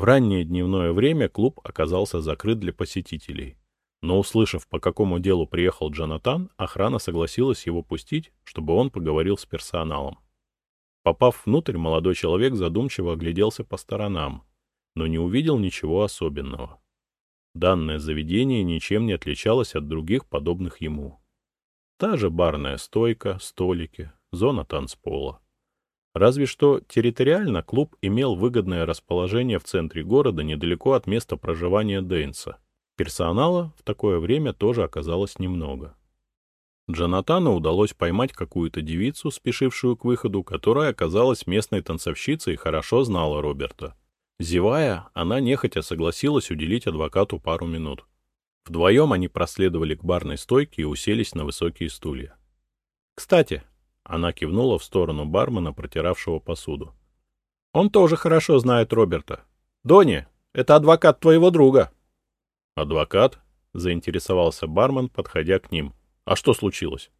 В раннее дневное время клуб оказался закрыт для посетителей. Но услышав, по какому делу приехал Джонатан, охрана согласилась его пустить, чтобы он поговорил с персоналом. Попав внутрь, молодой человек задумчиво огляделся по сторонам, но не увидел ничего особенного. Данное заведение ничем не отличалось от других подобных ему. Та же барная стойка, столики, зона танцпола. Разве что территориально клуб имел выгодное расположение в центре города недалеко от места проживания Дейнса. Персонала в такое время тоже оказалось немного. Джонатану удалось поймать какую-то девицу, спешившую к выходу, которая оказалась местной танцовщицей и хорошо знала Роберта. Зевая, она нехотя согласилась уделить адвокату пару минут. Вдвоем они проследовали к барной стойке и уселись на высокие стулья. «Кстати», — она кивнула в сторону бармена, протиравшего посуду. «Он тоже хорошо знает Роберта. Донни, это адвокат твоего друга». «Адвокат?» — заинтересовался бармен, подходя к ним. «А что случилось?»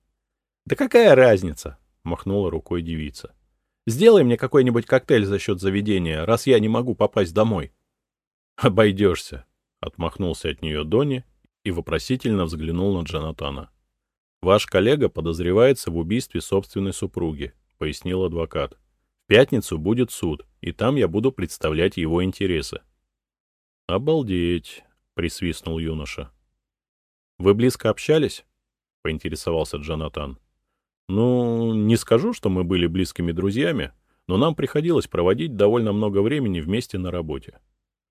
«Да какая разница?» — махнула рукой девица. «Сделай мне какой-нибудь коктейль за счет заведения, раз я не могу попасть домой». «Обойдешься», — отмахнулся от нее Донни и вопросительно взглянул на Джонатана. «Ваш коллега подозревается в убийстве собственной супруги», — пояснил адвокат. «В пятницу будет суд, и там я буду представлять его интересы». «Обалдеть», — присвистнул юноша. «Вы близко общались?» — поинтересовался Джонатан. «Ну, не скажу, что мы были близкими друзьями, но нам приходилось проводить довольно много времени вместе на работе.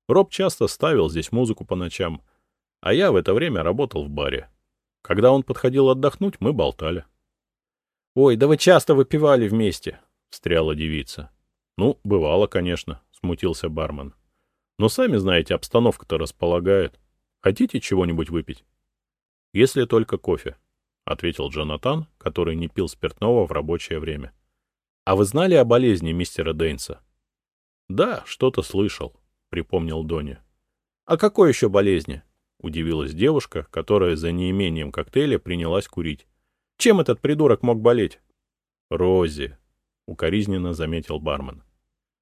Роб часто ставил здесь музыку по ночам, а я в это время работал в баре. Когда он подходил отдохнуть, мы болтали. — Ой, да вы часто выпивали вместе, — встряла девица. — Ну, бывало, конечно, — смутился бармен. — Но сами знаете, обстановка-то располагает. Хотите чего-нибудь выпить? — Если только кофе, — ответил Джонатан, который не пил спиртного в рабочее время. — А вы знали о болезни мистера Дейнса? — Да, что-то слышал, — припомнил Донни. — А какой еще болезни? — удивилась девушка, которая за неимением коктейля принялась курить. — Чем этот придурок мог болеть? — Рози, — укоризненно заметил бармен.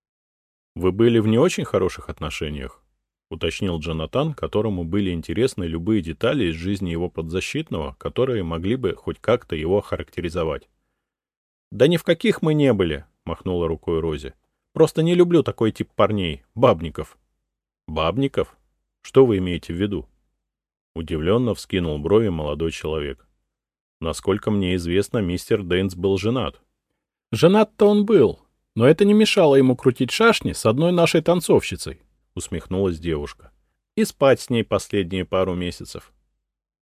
— Вы были в не очень хороших отношениях? — уточнил Джонатан, которому были интересны любые детали из жизни его подзащитного, которые могли бы хоть как-то его характеризовать. — Да ни в каких мы не были, — махнула рукой Рози. — Просто не люблю такой тип парней, бабников. — Бабников? Что вы имеете в виду? — Удивленно вскинул брови молодой человек. Насколько мне известно, мистер Дейнс был женат. Женат-то он был, но это не мешало ему крутить шашни с одной нашей танцовщицей, усмехнулась девушка. И спать с ней последние пару месяцев.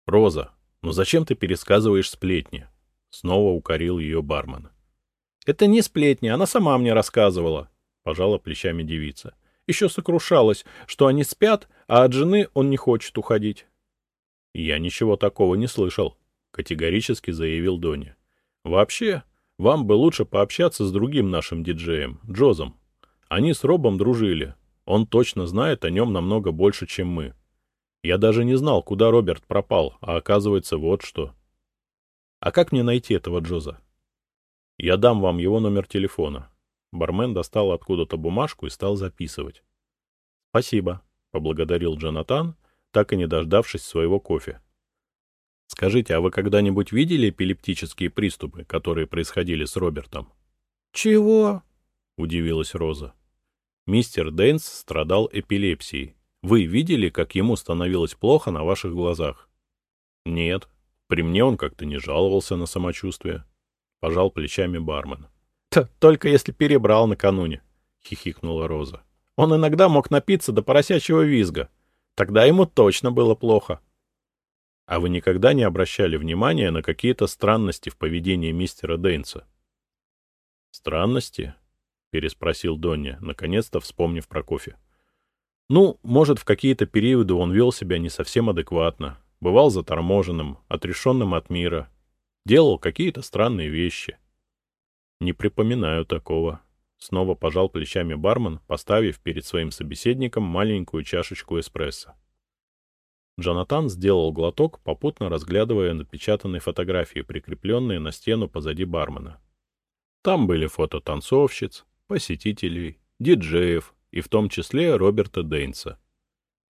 Роза, ну зачем ты пересказываешь сплетни? Снова укорил ее бармен. Это не сплетни, она сама мне рассказывала, пожала плечами девица. Еще сокрушалась, что они спят, а от жены он не хочет уходить. «Я ничего такого не слышал», — категорически заявил Дони. «Вообще, вам бы лучше пообщаться с другим нашим диджеем, Джозом. Они с Робом дружили. Он точно знает о нем намного больше, чем мы. Я даже не знал, куда Роберт пропал, а оказывается вот что. А как мне найти этого Джоза? Я дам вам его номер телефона. Бармен достал откуда-то бумажку и стал записывать. Спасибо, поблагодарил Джонатан так и не дождавшись своего кофе. «Скажите, а вы когда-нибудь видели эпилептические приступы, которые происходили с Робертом?» «Чего?» — удивилась Роза. «Мистер Дэнс страдал эпилепсией. Вы видели, как ему становилось плохо на ваших глазах?» «Нет. При мне он как-то не жаловался на самочувствие», — пожал плечами бармен. «Только если перебрал накануне», — хихикнула Роза. «Он иногда мог напиться до поросячьего визга, Тогда ему точно было плохо. А вы никогда не обращали внимания на какие-то странности в поведении мистера Дейнса? Странности? переспросил Донни, наконец-то вспомнив про кофе. Ну, может, в какие-то периоды он вел себя не совсем адекватно, бывал заторможенным, отрешенным от мира, делал какие-то странные вещи. Не припоминаю такого, Снова пожал плечами бармен, поставив перед своим собеседником маленькую чашечку эспрессо. Джонатан сделал глоток, попутно разглядывая напечатанные фотографии, прикрепленные на стену позади бармена. Там были фото танцовщиц, посетителей, диджеев, и в том числе Роберта Дейнса.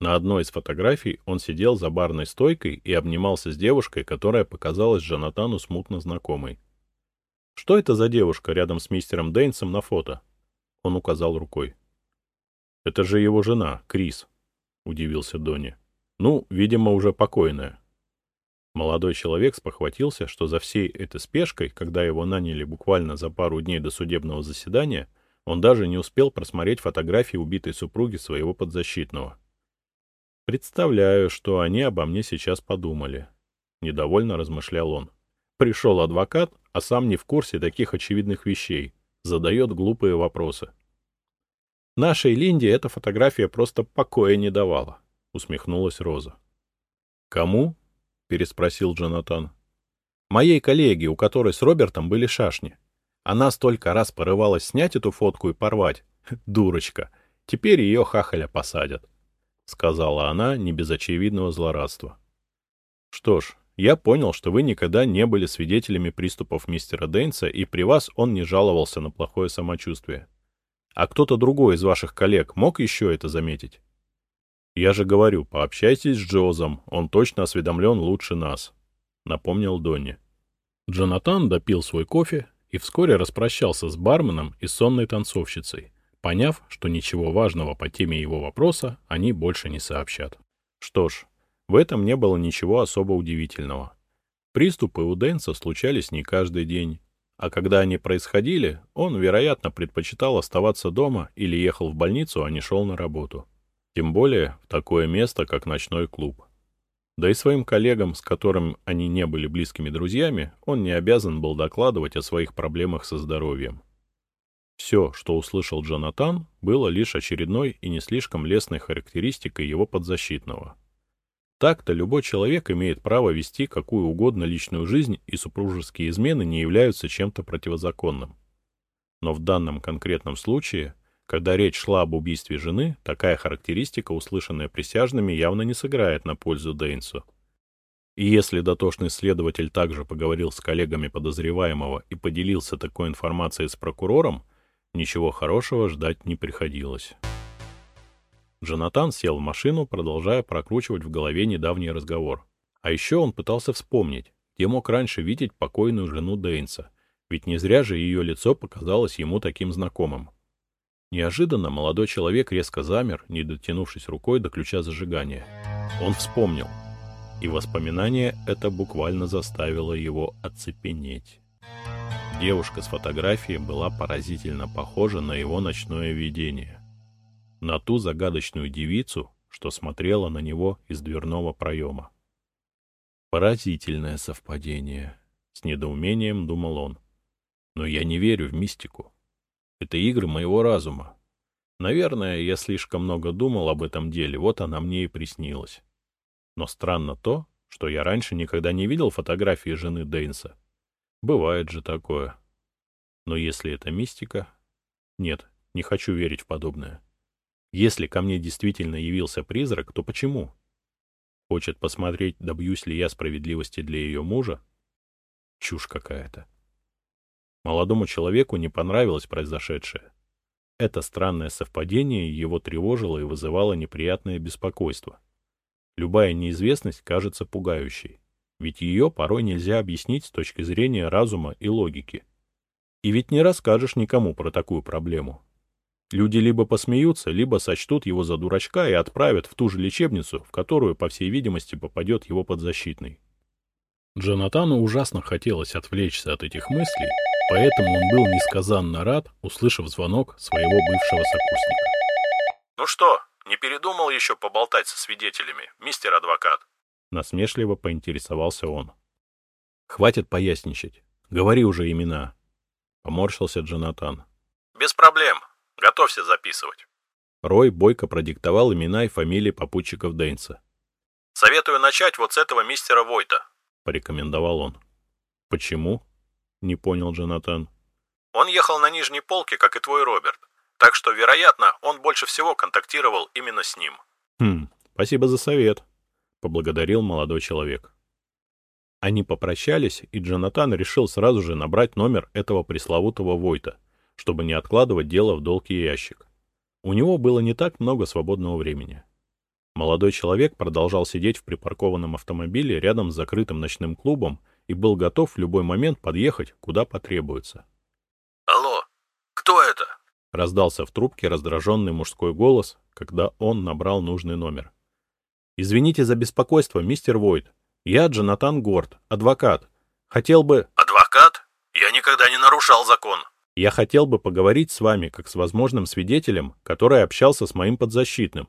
На одной из фотографий он сидел за барной стойкой и обнимался с девушкой, которая показалась Джонатану смутно знакомой. «Что это за девушка рядом с мистером Дейнсом на фото?» Он указал рукой. «Это же его жена, Крис», — удивился Донни. «Ну, видимо, уже покойная». Молодой человек спохватился, что за всей этой спешкой, когда его наняли буквально за пару дней до судебного заседания, он даже не успел просмотреть фотографии убитой супруги своего подзащитного. «Представляю, что они обо мне сейчас подумали», — недовольно размышлял он. «Пришел адвокат, а сам не в курсе таких очевидных вещей, задает глупые вопросы». «Нашей Линде эта фотография просто покоя не давала», — усмехнулась Роза. «Кому?» — переспросил Джонатан. «Моей коллеге, у которой с Робертом были шашни. Она столько раз порывалась снять эту фотку и порвать. Дурочка. Теперь ее хахаля посадят», — сказала она не без очевидного злорадства. «Что ж, я понял, что вы никогда не были свидетелями приступов мистера Дейнса, и при вас он не жаловался на плохое самочувствие. А кто-то другой из ваших коллег мог еще это заметить? Я же говорю, пообщайтесь с Джозом, он точно осведомлен лучше нас, — напомнил Донни. Джонатан допил свой кофе и вскоре распрощался с барменом и сонной танцовщицей, поняв, что ничего важного по теме его вопроса они больше не сообщат. Что ж, в этом не было ничего особо удивительного. Приступы у Дэнса случались не каждый день, а когда они происходили, он, вероятно, предпочитал оставаться дома или ехал в больницу, а не шел на работу. Тем более в такое место, как ночной клуб. Да и своим коллегам, с которым они не были близкими друзьями, он не обязан был докладывать о своих проблемах со здоровьем. Все, что услышал Джонатан, было лишь очередной и не слишком лестной характеристикой его подзащитного — так-то любой человек имеет право вести какую угодно личную жизнь, и супружеские измены не являются чем-то противозаконным. Но в данном конкретном случае, когда речь шла об убийстве жены, такая характеристика, услышанная присяжными, явно не сыграет на пользу Дейнсу. И если дотошный следователь также поговорил с коллегами подозреваемого и поделился такой информацией с прокурором, ничего хорошего ждать не приходилось. Джонатан сел в машину, продолжая прокручивать в голове недавний разговор. А еще он пытался вспомнить, где мог раньше видеть покойную жену Дейнса, ведь не зря же ее лицо показалось ему таким знакомым. Неожиданно молодой человек резко замер, не дотянувшись рукой до ключа зажигания. Он вспомнил, и воспоминание это буквально заставило его оцепенеть. Девушка с фотографией была поразительно похожа на его ночное видение на ту загадочную девицу, что смотрела на него из дверного проема. Поразительное совпадение, с недоумением думал он. Но я не верю в мистику. Это игры моего разума. Наверное, я слишком много думал об этом деле, вот она мне и приснилась. Но странно то, что я раньше никогда не видел фотографии жены Дейнса. Бывает же такое. Но если это мистика... Нет, не хочу верить в подобное. Если ко мне действительно явился призрак, то почему? Хочет посмотреть, добьюсь ли я справедливости для ее мужа? Чушь какая-то. Молодому человеку не понравилось произошедшее. Это странное совпадение его тревожило и вызывало неприятное беспокойство. Любая неизвестность кажется пугающей, ведь ее порой нельзя объяснить с точки зрения разума и логики. И ведь не расскажешь никому про такую проблему, Люди либо посмеются, либо сочтут его за дурачка и отправят в ту же лечебницу, в которую, по всей видимости, попадет его подзащитный. Джонатану ужасно хотелось отвлечься от этих мыслей, поэтому он был несказанно рад, услышав звонок своего бывшего сокурсника. «Ну что, не передумал еще поболтать со свидетелями, мистер адвокат?» Насмешливо поинтересовался он. «Хватит поясничать. Говори уже имена», — поморщился Джонатан. «Без проблем. Готовься записывать. Рой бойко продиктовал имена и фамилии попутчиков Дейнса. «Советую начать вот с этого мистера Войта», — порекомендовал он. «Почему?» — не понял Джонатан. «Он ехал на нижней полке, как и твой Роберт, так что, вероятно, он больше всего контактировал именно с ним». «Хм, спасибо за совет», — поблагодарил молодой человек. Они попрощались, и Джонатан решил сразу же набрать номер этого пресловутого Войта — чтобы не откладывать дело в долгий ящик. У него было не так много свободного времени. Молодой человек продолжал сидеть в припаркованном автомобиле рядом с закрытым ночным клубом и был готов в любой момент подъехать, куда потребуется. «Алло, кто это?» — раздался в трубке раздраженный мужской голос, когда он набрал нужный номер. «Извините за беспокойство, мистер Войт. Я Джонатан Горд, адвокат. Хотел бы...» «Адвокат? Я никогда не нарушал закон». «Я хотел бы поговорить с вами, как с возможным свидетелем, который общался с моим подзащитным.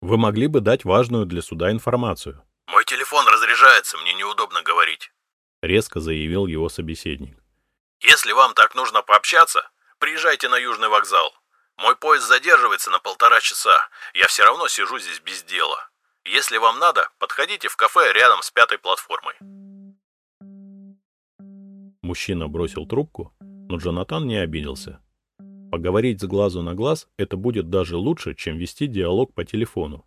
Вы могли бы дать важную для суда информацию». «Мой телефон разряжается, мне неудобно говорить», — резко заявил его собеседник. «Если вам так нужно пообщаться, приезжайте на Южный вокзал. Мой поезд задерживается на полтора часа, я все равно сижу здесь без дела. Если вам надо, подходите в кафе рядом с пятой платформой». Мужчина бросил трубку, но Джонатан не обиделся. Поговорить с глазу на глаз – это будет даже лучше, чем вести диалог по телефону.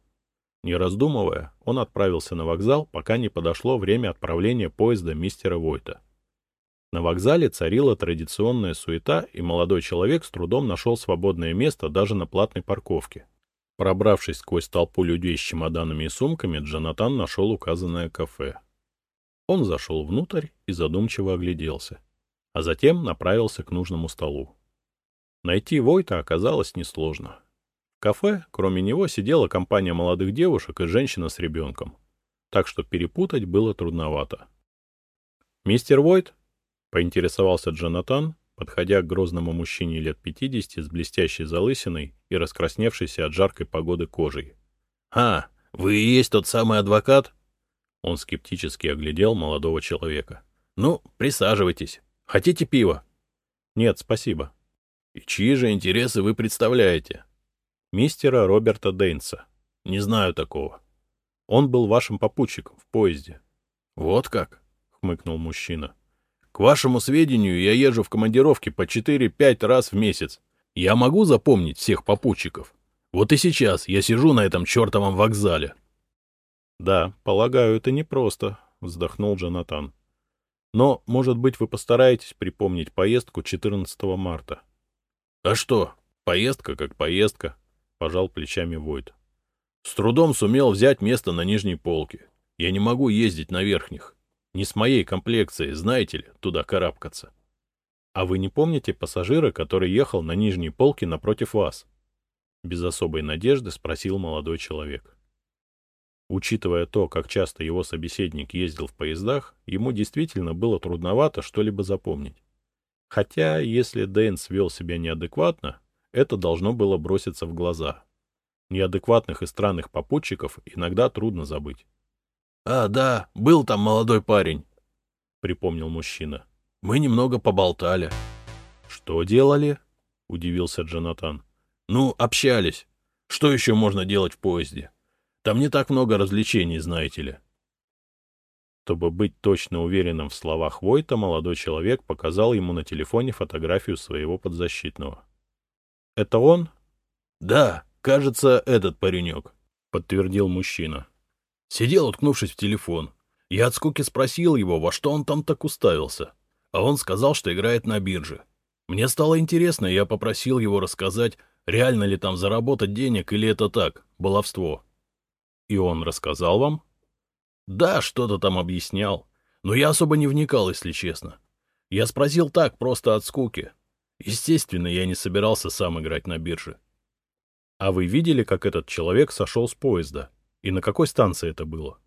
Не раздумывая, он отправился на вокзал, пока не подошло время отправления поезда мистера Войта. На вокзале царила традиционная суета, и молодой человек с трудом нашел свободное место даже на платной парковке. Пробравшись сквозь толпу людей с чемоданами и сумками, Джонатан нашел указанное кафе. Он зашел внутрь и задумчиво огляделся, а затем направился к нужному столу. Найти Войта оказалось несложно. В кафе, кроме него, сидела компания молодых девушек и женщина с ребенком, так что перепутать было трудновато. «Мистер Войт?» — поинтересовался Джонатан, подходя к грозному мужчине лет пятидесяти с блестящей залысиной и раскрасневшейся от жаркой погоды кожей. «А, вы и есть тот самый адвокат?» Он скептически оглядел молодого человека. «Ну, присаживайтесь. Хотите пива?» «Нет, спасибо», и чьи же интересы вы представляете? Мистера Роберта Дейнса. Не знаю такого. Он был вашим попутчиком в поезде. Вот как? Хмыкнул мужчина. К вашему сведению, я езжу в командировке по 4-5 раз в месяц. Я могу запомнить всех попутчиков? Вот и сейчас я сижу на этом чертовом вокзале. Да, полагаю, это непросто, вздохнул Джонатан. Но, может быть, вы постараетесь припомнить поездку 14 марта. А что, поездка как поездка, — пожал плечами Войт. С трудом сумел взять место на нижней полке. Я не могу ездить на верхних. Не с моей комплекцией, знаете ли, туда карабкаться. А вы не помните пассажира, который ехал на нижней полке напротив вас? Без особой надежды спросил молодой человек. Учитывая то, как часто его собеседник ездил в поездах, ему действительно было трудновато что-либо запомнить. Хотя, если Дэнс вел себя неадекватно, это должно было броситься в глаза. Неадекватных и странных попутчиков иногда трудно забыть. — А, да, был там молодой парень, — припомнил мужчина. — Мы немного поболтали. — Что делали? — удивился Джонатан. — Ну, общались. Что еще можно делать в поезде? Там не так много развлечений, знаете ли. Чтобы быть точно уверенным в словах Войта, молодой человек показал ему на телефоне фотографию своего подзащитного. «Это он?» «Да, кажется, этот паренек», — подтвердил мужчина. Сидел, уткнувшись в телефон. Я от скуки спросил его, во что он там так уставился. А он сказал, что играет на бирже. Мне стало интересно, я попросил его рассказать, реально ли там заработать денег или это так, баловство. И он рассказал вам? Да, что-то там объяснял. Но я особо не вникал, если честно. Я спросил так, просто от скуки. Естественно, я не собирался сам играть на бирже. А вы видели, как этот человек сошел с поезда? И на какой станции это было?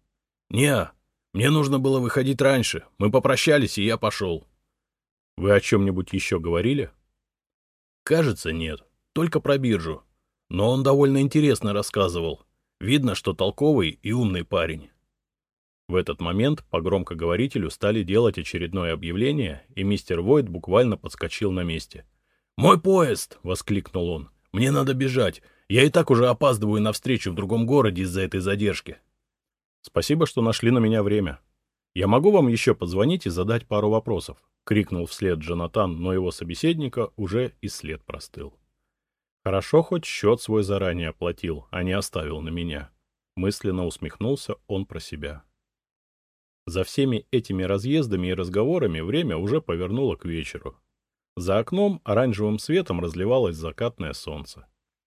Не, мне нужно было выходить раньше. Мы попрощались, и я пошел. Вы о чем-нибудь еще говорили? Кажется, нет. Только про биржу. Но он довольно интересно рассказывал. Видно, что толковый и умный парень. В этот момент по громкоговорителю стали делать очередное объявление, и мистер Войт буквально подскочил на месте. «Мой поезд!» — воскликнул он. «Мне надо бежать. Я и так уже опаздываю на встречу в другом городе из-за этой задержки». «Спасибо, что нашли на меня время. Я могу вам еще позвонить и задать пару вопросов?» — крикнул вслед Джонатан, но его собеседника уже и след простыл. «Хорошо, хоть счет свой заранее оплатил, а не оставил на меня». Мысленно усмехнулся он про себя. За всеми этими разъездами и разговорами время уже повернуло к вечеру. За окном оранжевым светом разливалось закатное солнце.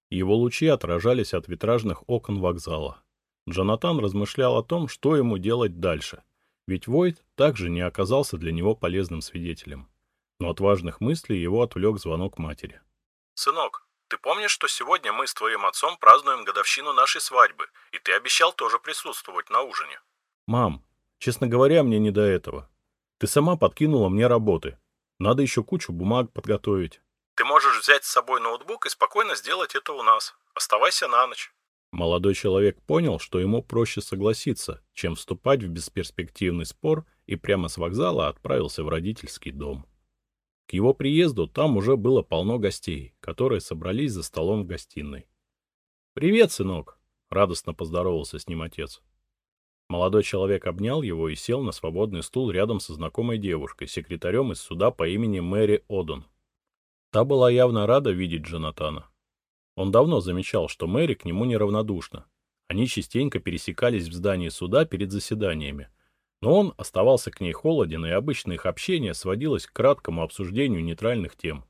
Его лучи отражались от витражных окон вокзала. Джонатан размышлял о том, что ему делать дальше, ведь Войт также не оказался для него полезным свидетелем. Но от важных мыслей его отвлек звонок матери. «Сынок, ты помнишь, что сегодня мы с твоим отцом празднуем годовщину нашей свадьбы, и ты обещал тоже присутствовать на ужине?» «Мам, честно говоря, мне не до этого. Ты сама подкинула мне работы. Надо еще кучу бумаг подготовить». «Ты можешь взять с собой ноутбук и спокойно сделать это у нас. Оставайся на ночь». Молодой человек понял, что ему проще согласиться, чем вступать в бесперспективный спор, и прямо с вокзала отправился в родительский дом. К его приезду там уже было полно гостей, которые собрались за столом в гостиной. «Привет, сынок!» — радостно поздоровался с ним отец. Молодой человек обнял его и сел на свободный стул рядом со знакомой девушкой, секретарем из суда по имени Мэри Одон. Та была явно рада видеть Джонатана. Он давно замечал, что Мэри к нему неравнодушна. Они частенько пересекались в здании суда перед заседаниями, но он оставался к ней холоден, и обычно их общение сводилось к краткому обсуждению нейтральных тем.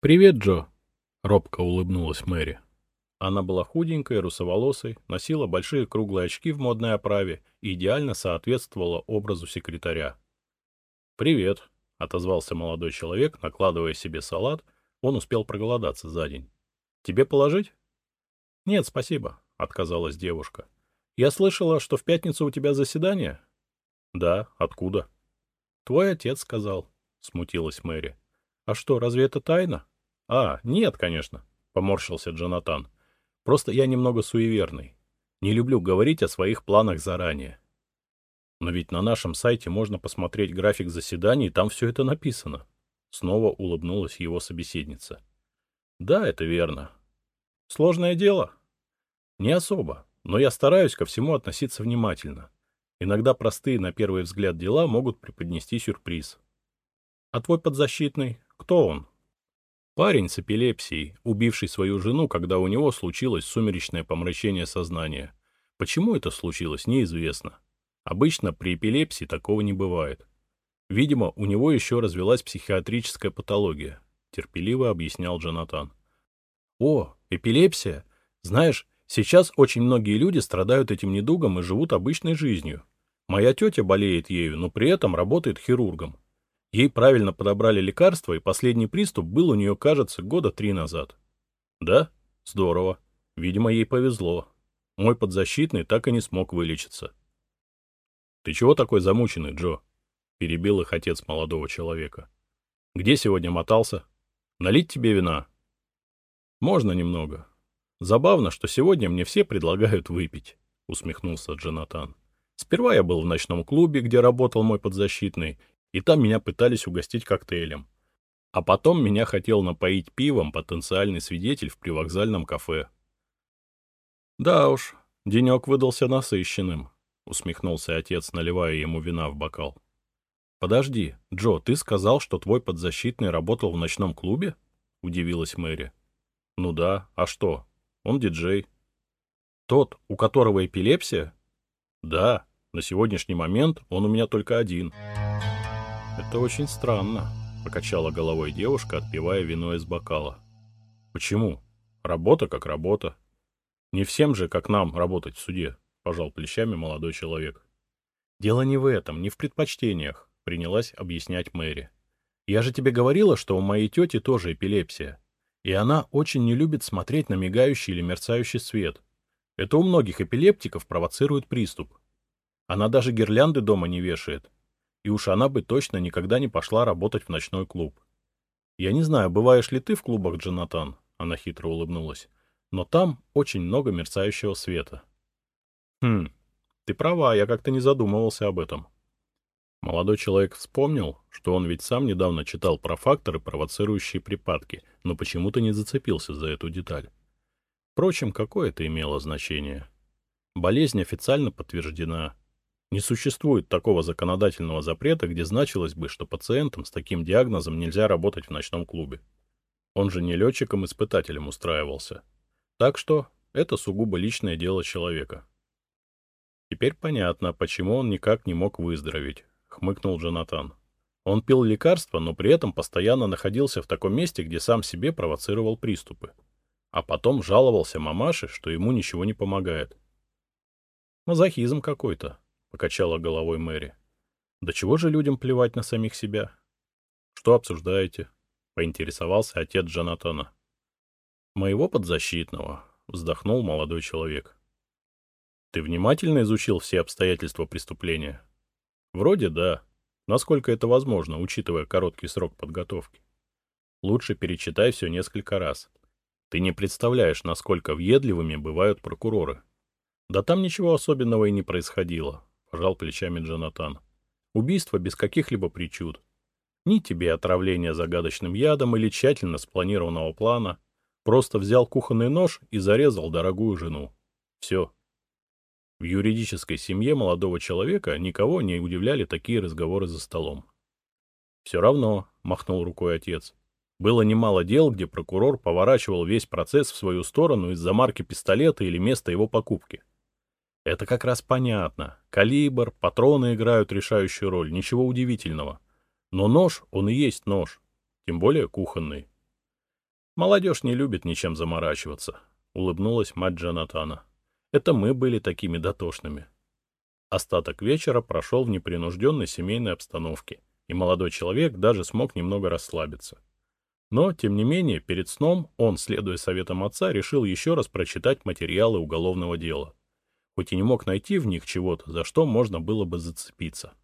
«Привет, Джо!» — робко улыбнулась Мэри. Она была худенькой, русоволосой, носила большие круглые очки в модной оправе и идеально соответствовала образу секретаря. «Привет!» — отозвался молодой человек, накладывая себе салат. Он успел проголодаться за день. «Тебе положить?» «Нет, спасибо», — отказалась девушка. «Я слышала, что в пятницу у тебя заседание?» «Да, откуда?» «Твой отец сказал», — смутилась Мэри. «А что, разве это тайна?» «А, нет, конечно», — поморщился Джонатан. «Просто я немного суеверный. Не люблю говорить о своих планах заранее». «Но ведь на нашем сайте можно посмотреть график заседаний, и там все это написано». Снова улыбнулась его собеседница. «Да, это верно. Сложное дело?» «Не особо, но я стараюсь ко всему относиться внимательно. Иногда простые на первый взгляд дела могут преподнести сюрприз. А твой подзащитный, кто он? Парень с эпилепсией, убивший свою жену, когда у него случилось сумеречное помрачение сознания. Почему это случилось, неизвестно. Обычно при эпилепсии такого не бывает. Видимо, у него еще развелась психиатрическая патология, терпеливо объяснял Джонатан. О, эпилепсия? Знаешь, Сейчас очень многие люди страдают этим недугом и живут обычной жизнью. Моя тетя болеет ею, но при этом работает хирургом. Ей правильно подобрали лекарства, и последний приступ был у нее, кажется, года три назад. Да? Здорово. Видимо, ей повезло. Мой подзащитный так и не смог вылечиться. «Ты чего такой замученный, Джо?» — перебил их отец молодого человека. «Где сегодня мотался? Налить тебе вина?» «Можно немного. Забавно, что сегодня мне все предлагают выпить, — усмехнулся Джонатан. Сперва я был в ночном клубе, где работал мой подзащитный, и там меня пытались угостить коктейлем. А потом меня хотел напоить пивом потенциальный свидетель в привокзальном кафе. Да уж, денек выдался насыщенным, — усмехнулся отец, наливая ему вина в бокал. «Подожди, Джо, ты сказал, что твой подзащитный работал в ночном клубе?» — удивилась Мэри. «Ну да, а что? Он диджей. Тот, у которого эпилепсия? Да, на сегодняшний момент он у меня только один. Это очень странно, покачала головой девушка, отпивая вино из бокала. Почему? Работа как работа. Не всем же, как нам, работать в суде, пожал плечами молодой человек. Дело не в этом, не в предпочтениях, принялась объяснять Мэри. Я же тебе говорила, что у моей тети тоже эпилепсия и она очень не любит смотреть на мигающий или мерцающий свет. Это у многих эпилептиков провоцирует приступ. Она даже гирлянды дома не вешает. И уж она бы точно никогда не пошла работать в ночной клуб. Я не знаю, бываешь ли ты в клубах, Джонатан, она хитро улыбнулась, но там очень много мерцающего света. Хм, ты права, я как-то не задумывался об этом. Молодой человек вспомнил, что он ведь сам недавно читал про факторы, провоцирующие припадки, но почему-то не зацепился за эту деталь. Впрочем, какое это имело значение? Болезнь официально подтверждена. Не существует такого законодательного запрета, где значилось бы, что пациентам с таким диагнозом нельзя работать в ночном клубе. Он же не летчиком-испытателем устраивался. Так что это сугубо личное дело человека. Теперь понятно, почему он никак не мог выздороветь, хмыкнул Джонатан. Он пил лекарства, но при этом постоянно находился в таком месте, где сам себе провоцировал приступы. А потом жаловался мамаше, что ему ничего не помогает. «Мазохизм какой-то», — покачала головой Мэри. «Да чего же людям плевать на самих себя?» «Что обсуждаете?» — поинтересовался отец Джонатана. «Моего подзащитного», — вздохнул молодой человек. «Ты внимательно изучил все обстоятельства преступления?» «Вроде да. Насколько это возможно, учитывая короткий срок подготовки. Лучше перечитай все несколько раз. Ты не представляешь, насколько въедливыми бывают прокуроры. Да там ничего особенного и не происходило, пожал плечами Джонатан. Убийство без каких-либо причуд. Ни тебе отравления загадочным ядом или тщательно спланированного плана. Просто взял кухонный нож и зарезал дорогую жену. Все. В юридической семье молодого человека никого не удивляли такие разговоры за столом. «Все равно», — махнул рукой отец. Было немало дел, где прокурор поворачивал весь процесс в свою сторону из-за марки пистолета или места его покупки. Это как раз понятно. Калибр, патроны играют решающую роль, ничего удивительного. Но нож, он и есть нож, тем более кухонный. Молодежь не любит ничем заморачиваться, — улыбнулась мать Джонатана. Это мы были такими дотошными. Остаток вечера прошел в непринужденной семейной обстановке, и молодой человек даже смог немного расслабиться. Но, тем не менее, перед сном он, следуя советам отца, решил еще раз прочитать материалы уголовного дела. Хоть и не мог найти в них чего-то, за что можно было бы зацепиться.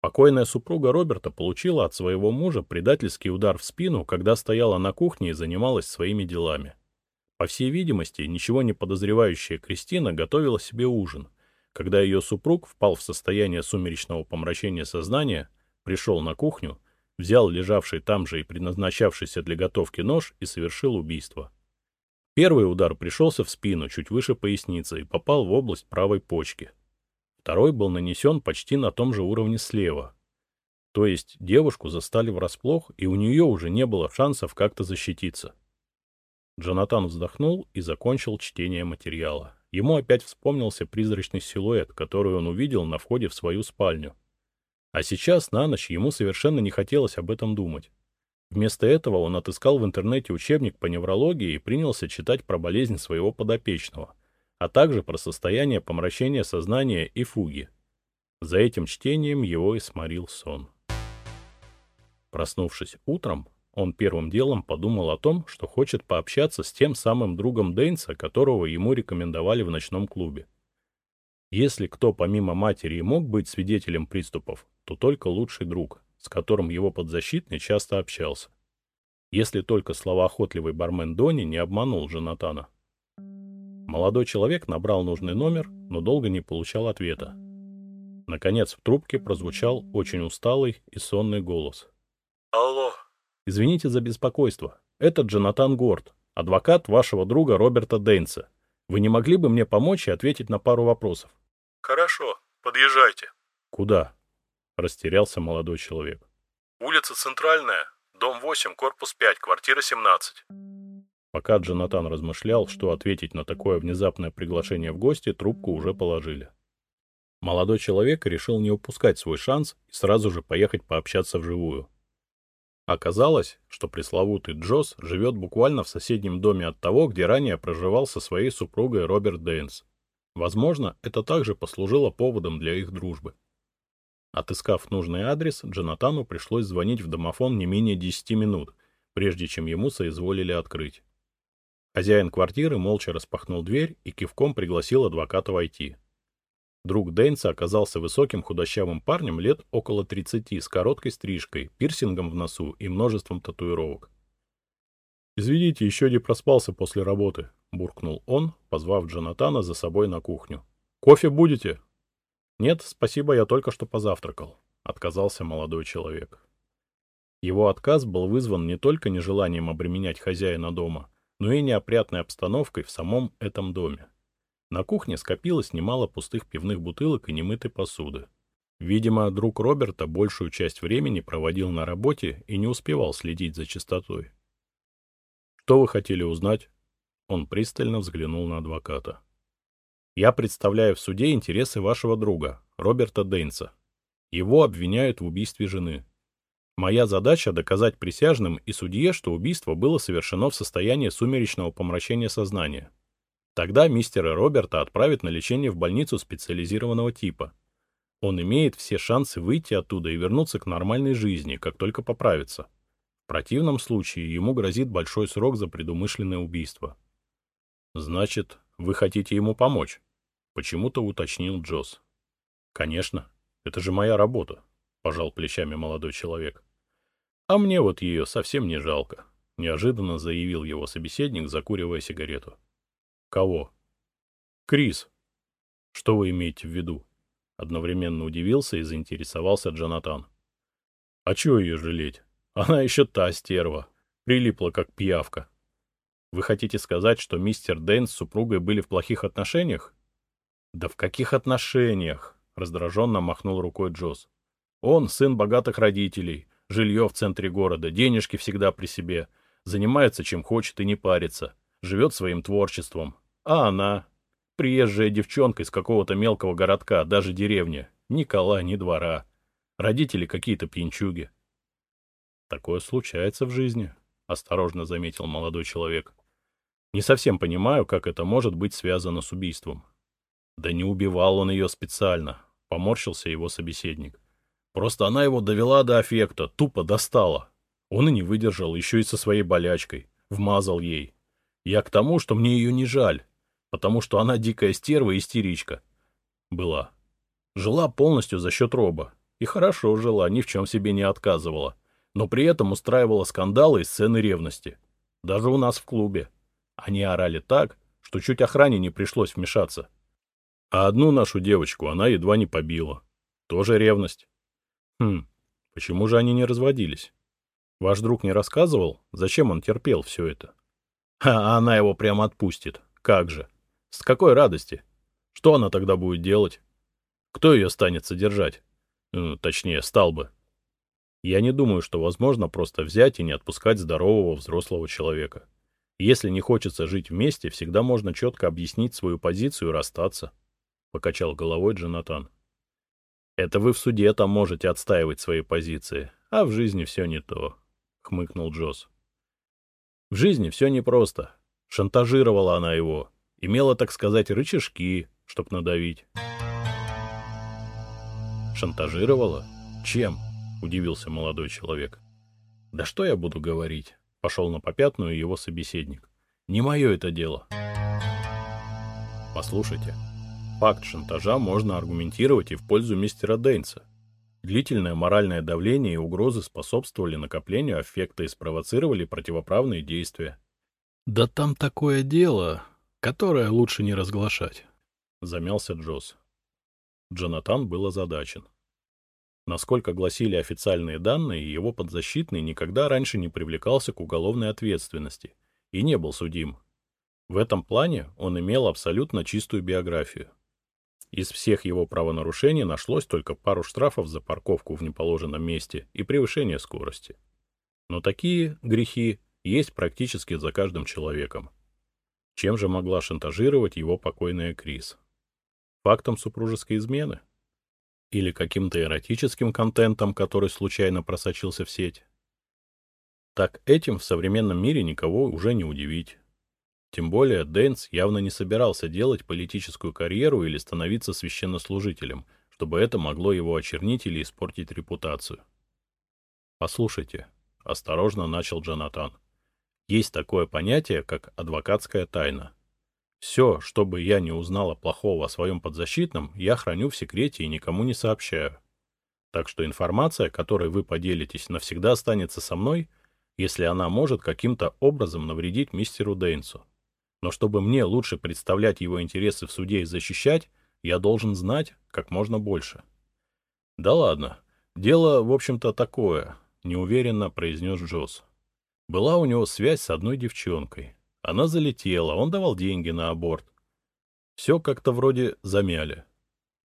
Покойная супруга Роберта получила от своего мужа предательский удар в спину, когда стояла на кухне и занималась своими делами. По всей видимости, ничего не подозревающая Кристина готовила себе ужин, когда ее супруг впал в состояние сумеречного помрачения сознания, пришел на кухню, взял лежавший там же и предназначавшийся для готовки нож и совершил убийство. Первый удар пришелся в спину, чуть выше поясницы, и попал в область правой почки. Второй был нанесен почти на том же уровне слева. То есть девушку застали врасплох, и у нее уже не было шансов как-то защититься. Джонатан вздохнул и закончил чтение материала. Ему опять вспомнился призрачный силуэт, который он увидел на входе в свою спальню. А сейчас, на ночь, ему совершенно не хотелось об этом думать. Вместо этого он отыскал в интернете учебник по неврологии и принялся читать про болезнь своего подопечного, а также про состояние помрачения сознания и фуги. За этим чтением его и сморил сон. Проснувшись утром, он первым делом подумал о том, что хочет пообщаться с тем самым другом Дейнса, которого ему рекомендовали в ночном клубе. Если кто помимо матери мог быть свидетелем приступов, то только лучший друг, с которым его подзащитный часто общался. Если только словоохотливый бармен Дони не обманул Джонатана. Молодой человек набрал нужный номер, но долго не получал ответа. Наконец в трубке прозвучал очень усталый и сонный голос. «Алло, Извините за беспокойство. Это Джонатан Горд, адвокат вашего друга Роберта Дейнса. Вы не могли бы мне помочь и ответить на пару вопросов? Хорошо, подъезжайте. Куда? Растерялся молодой человек. Улица Центральная, дом 8, корпус 5, квартира 17. Пока Джонатан размышлял, что ответить на такое внезапное приглашение в гости, трубку уже положили. Молодой человек решил не упускать свой шанс и сразу же поехать пообщаться вживую. Оказалось, что пресловутый Джосс живет буквально в соседнем доме от того, где ранее проживал со своей супругой Роберт Дейнс. Возможно, это также послужило поводом для их дружбы. Отыскав нужный адрес, Джонатану пришлось звонить в домофон не менее 10 минут, прежде чем ему соизволили открыть. Хозяин квартиры молча распахнул дверь и кивком пригласил адвоката войти. Друг Дейнса оказался высоким худощавым парнем лет около 30 с короткой стрижкой, пирсингом в носу и множеством татуировок. «Извините, еще не проспался после работы», — буркнул он, позвав Джонатана за собой на кухню. «Кофе будете?» «Нет, спасибо, я только что позавтракал», — отказался молодой человек. Его отказ был вызван не только нежеланием обременять хозяина дома, но и неопрятной обстановкой в самом этом доме. На кухне скопилось немало пустых пивных бутылок и немытой посуды. Видимо, друг Роберта большую часть времени проводил на работе и не успевал следить за чистотой. «Что вы хотели узнать?» Он пристально взглянул на адвоката. «Я представляю в суде интересы вашего друга, Роберта Дейнса. Его обвиняют в убийстве жены. Моя задача — доказать присяжным и судье, что убийство было совершено в состоянии сумеречного помрачения сознания. Тогда мистера Роберта отправят на лечение в больницу специализированного типа. Он имеет все шансы выйти оттуда и вернуться к нормальной жизни, как только поправится. В противном случае ему грозит большой срок за предумышленное убийство. Значит, вы хотите ему помочь? Почему-то уточнил Джосс. Конечно, это же моя работа, пожал плечами молодой человек. А мне вот ее совсем не жалко, неожиданно заявил его собеседник, закуривая сигарету. Кого? Крис. Что вы имеете в виду? Одновременно удивился и заинтересовался Джонатан. А чего ее жалеть? Она еще та стерва. Прилипла, как пиявка. Вы хотите сказать, что мистер Дэйн с супругой были в плохих отношениях? Да в каких отношениях? Раздраженно махнул рукой Джосс. Он сын богатых родителей, жилье в центре города, денежки всегда при себе, занимается чем хочет и не парится, живет своим творчеством. А она Приезжая девчонка из какого-то мелкого городка, даже деревни. Ни кола, ни двора. Родители какие-то пьянчуги. Такое случается в жизни, — осторожно заметил молодой человек. Не совсем понимаю, как это может быть связано с убийством. Да не убивал он ее специально, — поморщился его собеседник. Просто она его довела до аффекта, тупо достала. Он и не выдержал, еще и со своей болячкой. Вмазал ей. Я к тому, что мне ее не жаль потому что она дикая стерва и истеричка. Была. Жила полностью за счет Роба. И хорошо жила, ни в чем себе не отказывала. Но при этом устраивала скандалы и сцены ревности. Даже у нас в клубе. Они орали так, что чуть охране не пришлось вмешаться. А одну нашу девочку она едва не побила. Тоже ревность. Хм, почему же они не разводились? Ваш друг не рассказывал, зачем он терпел все это? А она его прямо отпустит. Как же. С какой радости? Что она тогда будет делать? Кто ее станет содержать? Ну, точнее, стал бы. Я не думаю, что возможно просто взять и не отпускать здорового взрослого человека. Если не хочется жить вместе, всегда можно четко объяснить свою позицию и расстаться. Покачал головой Джонатан. Это вы в суде там можете отстаивать свои позиции, а в жизни все не то, хмыкнул Джосс. В жизни все непросто. Шантажировала она его, Имела, так сказать, рычажки, чтоб надавить. Шантажировала? Чем? Удивился молодой человек. Да что я буду говорить? Пошел на попятную его собеседник. Не мое это дело. Послушайте, факт шантажа можно аргументировать и в пользу мистера Дейнса. Длительное моральное давление и угрозы способствовали накоплению аффекта и спровоцировали противоправные действия. Да там такое дело, которое лучше не разглашать, — замялся Джосс. Джонатан был озадачен. Насколько гласили официальные данные, его подзащитный никогда раньше не привлекался к уголовной ответственности и не был судим. В этом плане он имел абсолютно чистую биографию. Из всех его правонарушений нашлось только пару штрафов за парковку в неположенном месте и превышение скорости. Но такие грехи есть практически за каждым человеком. Чем же могла шантажировать его покойная Крис? Фактом супружеской измены? Или каким-то эротическим контентом, который случайно просочился в сеть? Так этим в современном мире никого уже не удивить. Тем более Дэнс явно не собирался делать политическую карьеру или становиться священнослужителем, чтобы это могло его очернить или испортить репутацию. «Послушайте», — осторожно начал Джонатан, — есть такое понятие, как адвокатская тайна. Все, что бы я не узнала плохого о своем подзащитном, я храню в секрете и никому не сообщаю. Так что информация, которой вы поделитесь, навсегда останется со мной, если она может каким-то образом навредить мистеру Дейнсу. Но чтобы мне лучше представлять его интересы в суде и защищать, я должен знать как можно больше. Да ладно, дело, в общем-то, такое, неуверенно произнес Джосс. Была у него связь с одной девчонкой. Она залетела, он давал деньги на аборт. Все как-то вроде замяли.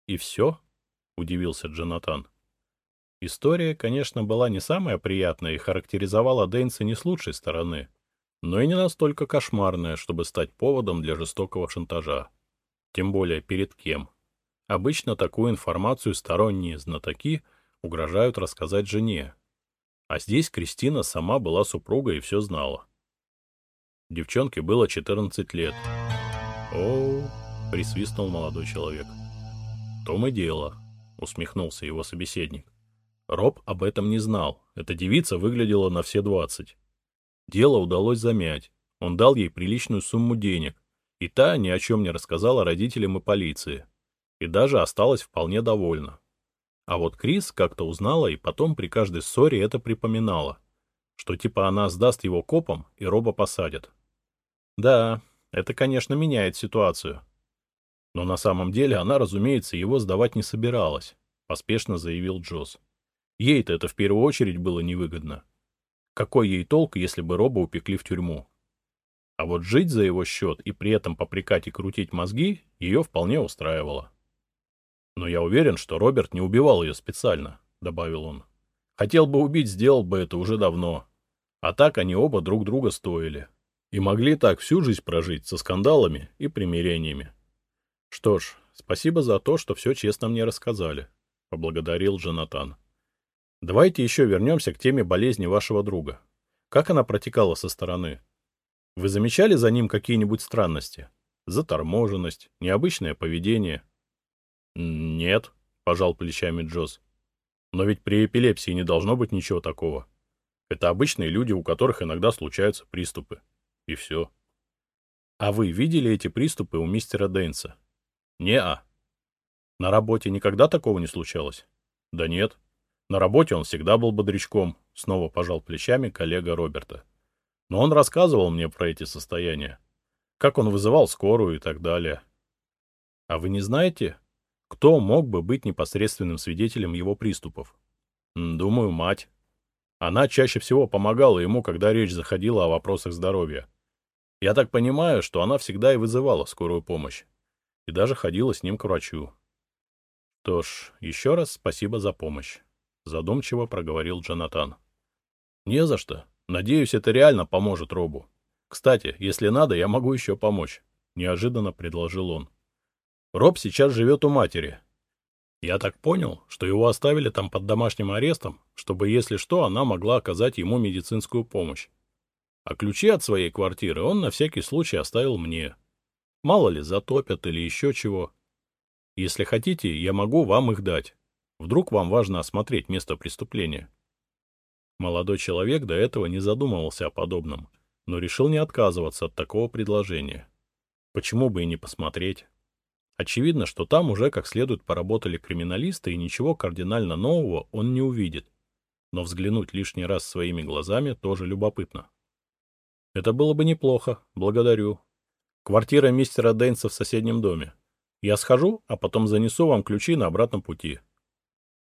И все? — удивился Джонатан. История, конечно, была не самая приятная и характеризовала Дейнса не с лучшей стороны, но и не настолько кошмарная, чтобы стать поводом для жестокого шантажа. Тем более перед кем. Обычно такую информацию сторонние знатоки угрожают рассказать жене, А здесь Кристина сама была супругой и все знала. Девчонке было 14 лет. «О, — присвистнул молодой человек. — том и дело, — усмехнулся его собеседник. Роб об этом не знал. Эта девица выглядела на все двадцать. Дело удалось замять. Он дал ей приличную сумму денег, и та ни о чем не рассказала родителям и полиции. И даже осталась вполне довольна. А вот Крис как-то узнала и потом при каждой ссоре это припоминала, что типа она сдаст его копам и Роба посадят. Да, это, конечно, меняет ситуацию. Но на самом деле она, разумеется, его сдавать не собиралась, поспешно заявил Джосс. Ей-то это в первую очередь было невыгодно. Какой ей толк, если бы Роба упекли в тюрьму? А вот жить за его счет и при этом попрекать и крутить мозги ее вполне устраивало. «Но я уверен, что Роберт не убивал ее специально», — добавил он. «Хотел бы убить, сделал бы это уже давно. А так они оба друг друга стоили. И могли так всю жизнь прожить со скандалами и примирениями. Что ж, спасибо за то, что все честно мне рассказали, — поблагодарил Джонатан. Давайте еще вернемся к теме болезни вашего друга. Как она протекала со стороны? Вы замечали за ним какие-нибудь странности? Заторможенность, необычное поведение? Нет, — пожал плечами Джоз. Но ведь при эпилепсии не должно быть ничего такого. Это обычные люди, у которых иногда случаются приступы. И все. А вы видели эти приступы у мистера Дэнса? Не-а. На работе никогда такого не случалось? Да нет. На работе он всегда был бодрячком, снова пожал плечами коллега Роберта. Но он рассказывал мне про эти состояния. Как он вызывал скорую и так далее. А вы не знаете, кто мог бы быть непосредственным свидетелем его приступов? Думаю, мать. Она чаще всего помогала ему, когда речь заходила о вопросах здоровья. Я так понимаю, что она всегда и вызывала скорую помощь и даже ходила с ним к врачу. — Что ж, еще раз спасибо за помощь, — задумчиво проговорил Джонатан. — Не за что. Надеюсь, это реально поможет Робу. Кстати, если надо, я могу еще помочь, — неожиданно предложил он. Роб сейчас живет у матери. Я так понял, что его оставили там под домашним арестом, чтобы, если что, она могла оказать ему медицинскую помощь. А ключи от своей квартиры он на всякий случай оставил мне. Мало ли, затопят или еще чего. Если хотите, я могу вам их дать. Вдруг вам важно осмотреть место преступления. Молодой человек до этого не задумывался о подобном, но решил не отказываться от такого предложения. Почему бы и не посмотреть? Очевидно, что там уже как следует поработали криминалисты, и ничего кардинально нового он не увидит. Но взглянуть лишний раз своими глазами тоже любопытно. Это было бы неплохо, благодарю, Квартира мистера Дейнса в соседнем доме. Я схожу, а потом занесу вам ключи на обратном пути.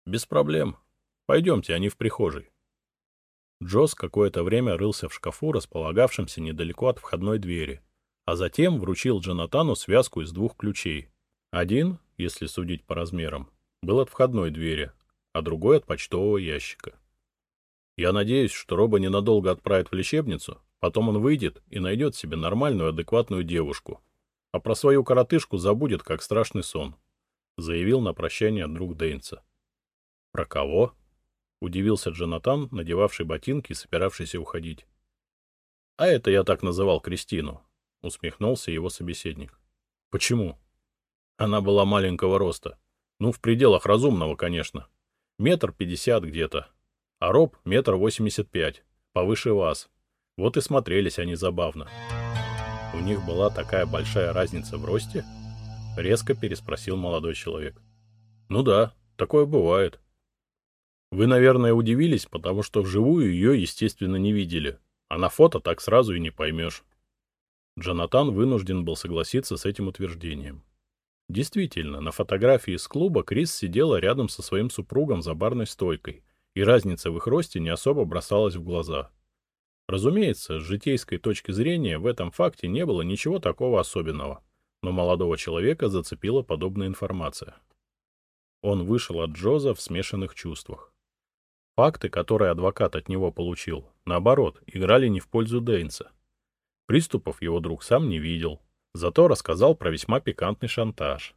Без проблем. Пойдемте, они в прихожей. Джосс какое-то время рылся в шкафу, располагавшемся недалеко от входной двери, а затем вручил Джонатану связку из двух ключей. Один, если судить по размерам, был от входной двери, а другой от почтового ящика. Я надеюсь, что Роба ненадолго отправит в лечебницу, Потом он выйдет и найдет себе нормальную, адекватную девушку. А про свою коротышку забудет, как страшный сон, — заявил на прощание друг Дейнса. — Про кого? — удивился Джонатан, надевавший ботинки и собиравшийся уходить. — А это я так называл Кристину, — усмехнулся его собеседник. — Почему? Она была маленького роста. Ну, в пределах разумного, конечно. Метр пятьдесят где-то. А Роб — метр восемьдесят пять, повыше вас. Вот и смотрелись они забавно. У них была такая большая разница в росте? Резко переспросил молодой человек. Ну да, такое бывает. Вы, наверное, удивились, потому что вживую ее, естественно, не видели. А на фото так сразу и не поймешь. Джонатан вынужден был согласиться с этим утверждением. Действительно, на фотографии из клуба Крис сидела рядом со своим супругом за барной стойкой, и разница в их росте не особо бросалась в глаза. Разумеется, с житейской точки зрения в этом факте не было ничего такого особенного, но молодого человека зацепила подобная информация. Он вышел от Джоза в смешанных чувствах. Факты, которые адвокат от него получил, наоборот, играли не в пользу Дейнса. Приступов его друг сам не видел, зато рассказал про весьма пикантный шантаж.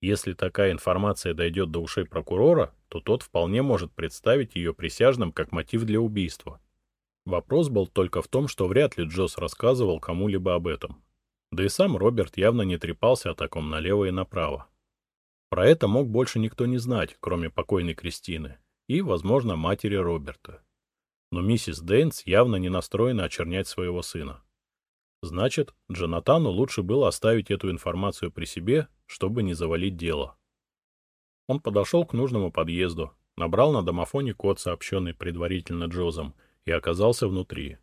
Если такая информация дойдет до ушей прокурора, то то тот вполне может представить ее присяжным как мотив для убийства. Вопрос был только в том, что вряд ли Джосс рассказывал кому-либо об этом. Да и сам Роберт явно не трепался о таком налево и направо. Про это мог больше никто не знать, кроме покойной Кристины и, возможно, матери Роберта. Но миссис Дейнс явно не настроена очернять своего сына. Значит, Джонатану лучше было оставить эту информацию при себе, чтобы не завалить дело. Он подошел к нужному подъезду, набрал на домофоне код, сообщенный предварительно Джозом, и оказался внутри.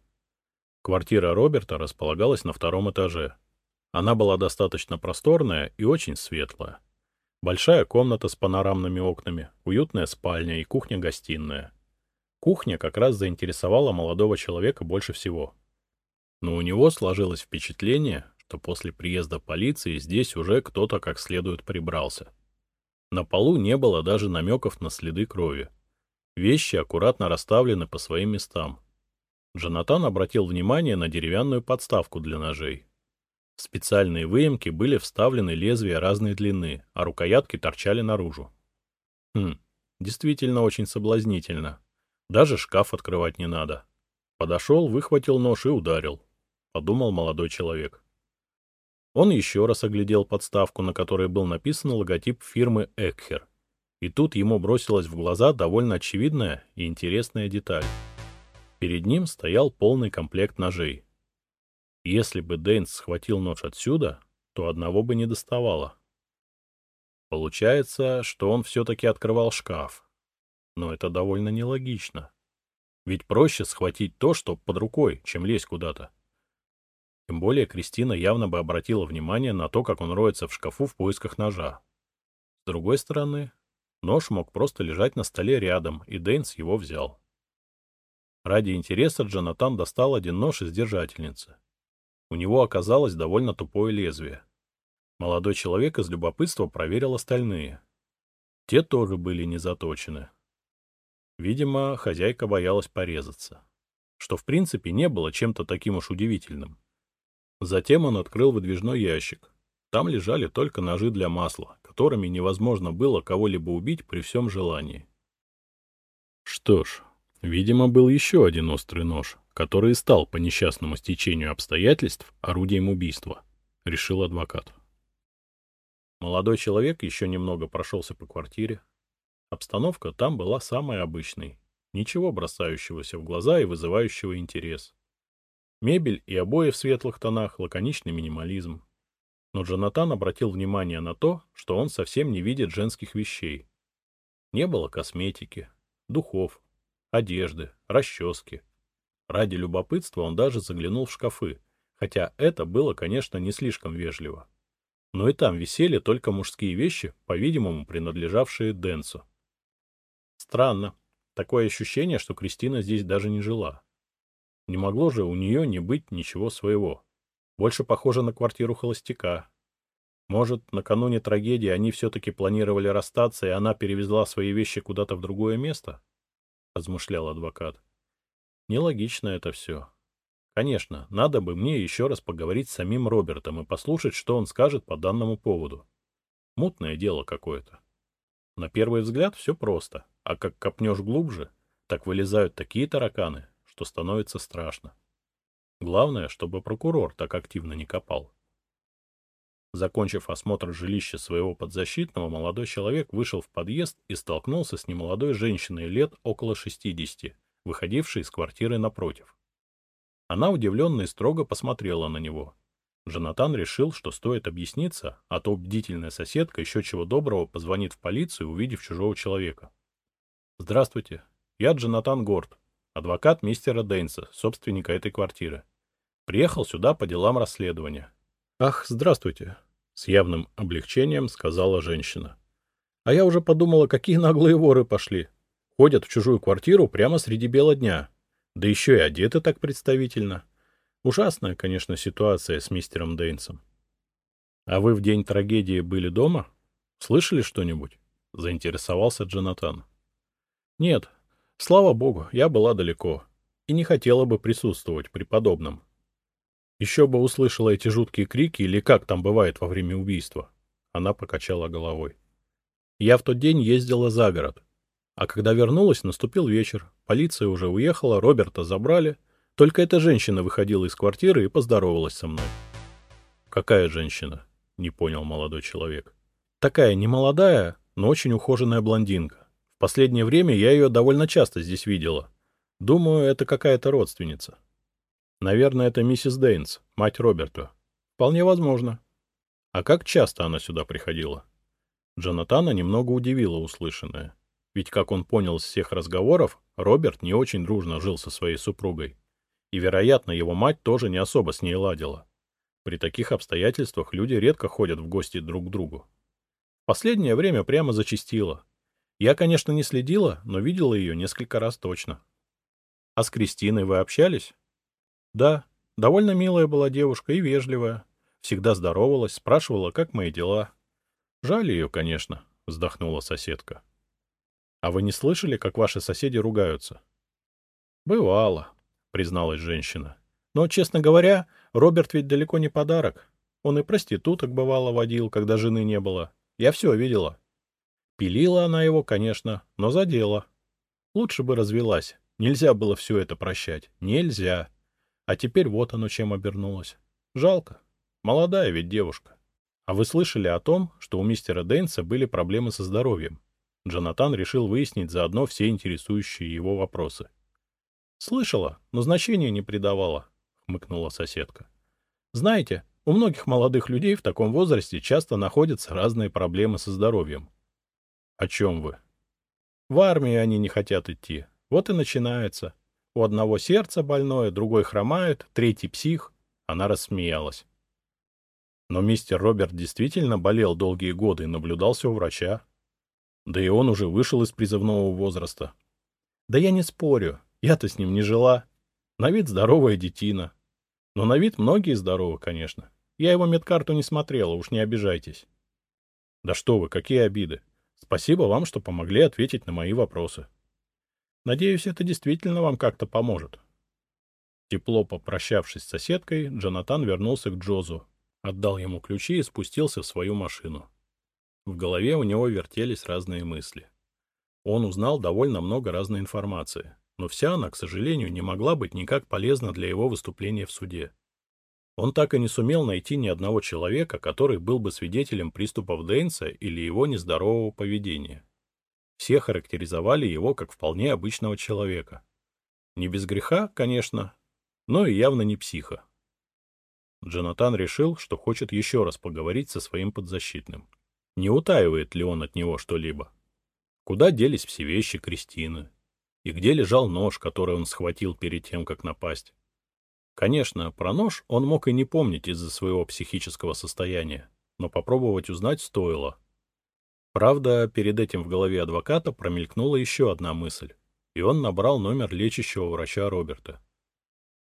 Квартира Роберта располагалась на втором этаже. Она была достаточно просторная и очень светлая. Большая комната с панорамными окнами, уютная спальня и кухня-гостиная. Кухня как раз заинтересовала молодого человека больше всего. Но у него сложилось впечатление, что после приезда полиции здесь уже кто-то как следует прибрался. На полу не было даже намеков на следы крови. Вещи аккуратно расставлены по своим местам. Джонатан обратил внимание на деревянную подставку для ножей. В специальные выемки были вставлены лезвия разной длины, а рукоятки торчали наружу. Хм, действительно очень соблазнительно. Даже шкаф открывать не надо. Подошел, выхватил нож и ударил. Подумал молодой человек. Он еще раз оглядел подставку, на которой был написан логотип фирмы «Экхер». И тут ему бросилась в глаза довольно очевидная и интересная деталь. Перед ним стоял полный комплект ножей. Если бы Дейнс схватил нож отсюда, то одного бы не доставало. Получается, что он все-таки открывал шкаф. Но это довольно нелогично. Ведь проще схватить то, что под рукой, чем лезть куда-то. Тем более Кристина явно бы обратила внимание на то, как он роется в шкафу в поисках ножа. С другой стороны, Нож мог просто лежать на столе рядом, и Дейнс его взял. Ради интереса Джонатан достал один нож из держательницы. У него оказалось довольно тупое лезвие. Молодой человек из любопытства проверил остальные. Те тоже были не заточены. Видимо, хозяйка боялась порезаться. Что в принципе не было чем-то таким уж удивительным. Затем он открыл выдвижной ящик. Там лежали только ножи для масла, которыми невозможно было кого-либо убить при всем желании. Что ж, видимо, был еще один острый нож, который стал по несчастному стечению обстоятельств орудием убийства, решил адвокат. Молодой человек еще немного прошелся по квартире. Обстановка там была самой обычной, ничего бросающегося в глаза и вызывающего интерес. Мебель и обои в светлых тонах, лаконичный минимализм, но Джонатан обратил внимание на то, что он совсем не видит женских вещей. Не было косметики, духов, одежды, расчески. Ради любопытства он даже заглянул в шкафы, хотя это было, конечно, не слишком вежливо. Но и там висели только мужские вещи, по-видимому, принадлежавшие Дэнсу. Странно. Такое ощущение, что Кристина здесь даже не жила. Не могло же у нее не быть ничего своего. Больше похоже на квартиру холостяка. Может, накануне трагедии они все-таки планировали расстаться, и она перевезла свои вещи куда-то в другое место? Размышлял адвокат. Нелогично это все. Конечно, надо бы мне еще раз поговорить с самим Робертом и послушать, что он скажет по данному поводу. Мутное дело какое-то. На первый взгляд все просто, а как копнешь глубже, так вылезают такие тараканы, что становится страшно. Главное, чтобы прокурор так активно не копал. Закончив осмотр жилища своего подзащитного, молодой человек вышел в подъезд и столкнулся с немолодой женщиной лет около 60, выходившей из квартиры напротив. Она удивленно и строго посмотрела на него. Джонатан решил, что стоит объясниться, а то бдительная соседка еще чего доброго позвонит в полицию, увидев чужого человека. «Здравствуйте. Я Джонатан Горд, адвокат мистера Дейнса, собственника этой квартиры. Приехал сюда по делам расследования. Ах, здравствуйте, с явным облегчением сказала женщина. А я уже подумала, какие наглые воры пошли. Ходят в чужую квартиру прямо среди бела дня. Да еще и одеты так представительно. Ужасная, конечно, ситуация с мистером Дейнсом. А вы в день трагедии были дома? Слышали что-нибудь? Заинтересовался Джонатан. Нет, слава богу, я была далеко и не хотела бы присутствовать при подобном. Еще бы услышала эти жуткие крики или как там бывает во время убийства. Она покачала головой. Я в тот день ездила за город. А когда вернулась, наступил вечер. Полиция уже уехала, Роберта забрали. Только эта женщина выходила из квартиры и поздоровалась со мной. «Какая женщина?» — не понял молодой человек. «Такая немолодая, но очень ухоженная блондинка. В последнее время я ее довольно часто здесь видела. Думаю, это какая-то родственница. Наверное, это миссис Дейнс, мать Роберта. Вполне возможно. А как часто она сюда приходила?» Джонатана немного удивила услышанное. Ведь, как он понял из всех разговоров, Роберт не очень дружно жил со своей супругой. И, вероятно, его мать тоже не особо с ней ладила. При таких обстоятельствах люди редко ходят в гости друг к другу. Последнее время прямо зачастило. Я, конечно, не следила, но видела ее несколько раз точно. А с Кристиной вы общались? Да, довольно милая была девушка и вежливая. Всегда здоровалась, спрашивала, как мои дела. Жаль ее, конечно, вздохнула соседка. А вы не слышали, как ваши соседи ругаются? Бывало, призналась женщина. Но, честно говоря, Роберт ведь далеко не подарок. Он и проституток бывало водил, когда жены не было. Я все видела. Пилила она его, конечно, но за дело. Лучше бы развелась. Нельзя было все это прощать. Нельзя. А теперь вот оно чем обернулось. Жалко. Молодая ведь девушка. А вы слышали о том, что у мистера Дейнса были проблемы со здоровьем? Джонатан решил выяснить заодно все интересующие его вопросы. «Слышала, но значения не придавала», — хмыкнула соседка. «Знаете, у многих молодых людей в таком возрасте часто находятся разные проблемы со здоровьем». «О чем вы?» «В армию они не хотят идти. Вот и начинается. У одного сердце больное, другой хромает, третий псих». Она рассмеялась. Но мистер Роберт действительно болел долгие годы и наблюдался у врача. Да и он уже вышел из призывного возраста. Да я не спорю, я-то с ним не жила. На вид здоровая детина. Но на вид многие здоровы, конечно. Я его медкарту не смотрела, уж не обижайтесь. Да что вы, какие обиды. Спасибо вам, что помогли ответить на мои вопросы. Надеюсь, это действительно вам как-то поможет. Тепло попрощавшись с соседкой, Джонатан вернулся к Джозу, отдал ему ключи и спустился в свою машину. В голове у него вертелись разные мысли. Он узнал довольно много разной информации, но вся она, к сожалению, не могла быть никак полезна для его выступления в суде. Он так и не сумел найти ни одного человека, который был бы свидетелем приступов Дейнса или его нездорового поведения. Все характеризовали его как вполне обычного человека. Не без греха, конечно, но и явно не психа. Джонатан решил, что хочет еще раз поговорить со своим подзащитным. Не утаивает ли он от него что-либо? Куда делись все вещи Кристины? И где лежал нож, который он схватил перед тем, как напасть? Конечно, про нож он мог и не помнить из-за своего психического состояния, но попробовать узнать стоило. Правда, перед этим в голове адвоката промелькнула еще одна мысль, и он набрал номер лечащего врача Роберта.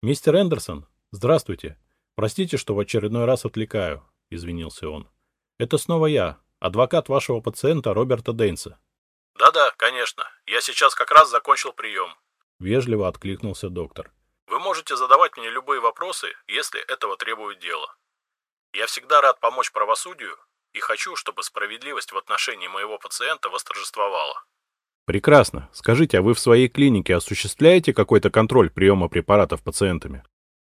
«Мистер Эндерсон, здравствуйте. Простите, что в очередной раз отвлекаю», — извинился он. «Это снова я, адвокат вашего пациента Роберта Дейнса. Да-да, конечно. Я сейчас как раз закончил прием. Вежливо откликнулся доктор. Вы можете задавать мне любые вопросы, если этого требует дело. Я всегда рад помочь правосудию и хочу, чтобы справедливость в отношении моего пациента восторжествовала. Прекрасно. Скажите, а вы в своей клинике осуществляете какой-то контроль приема препаратов пациентами?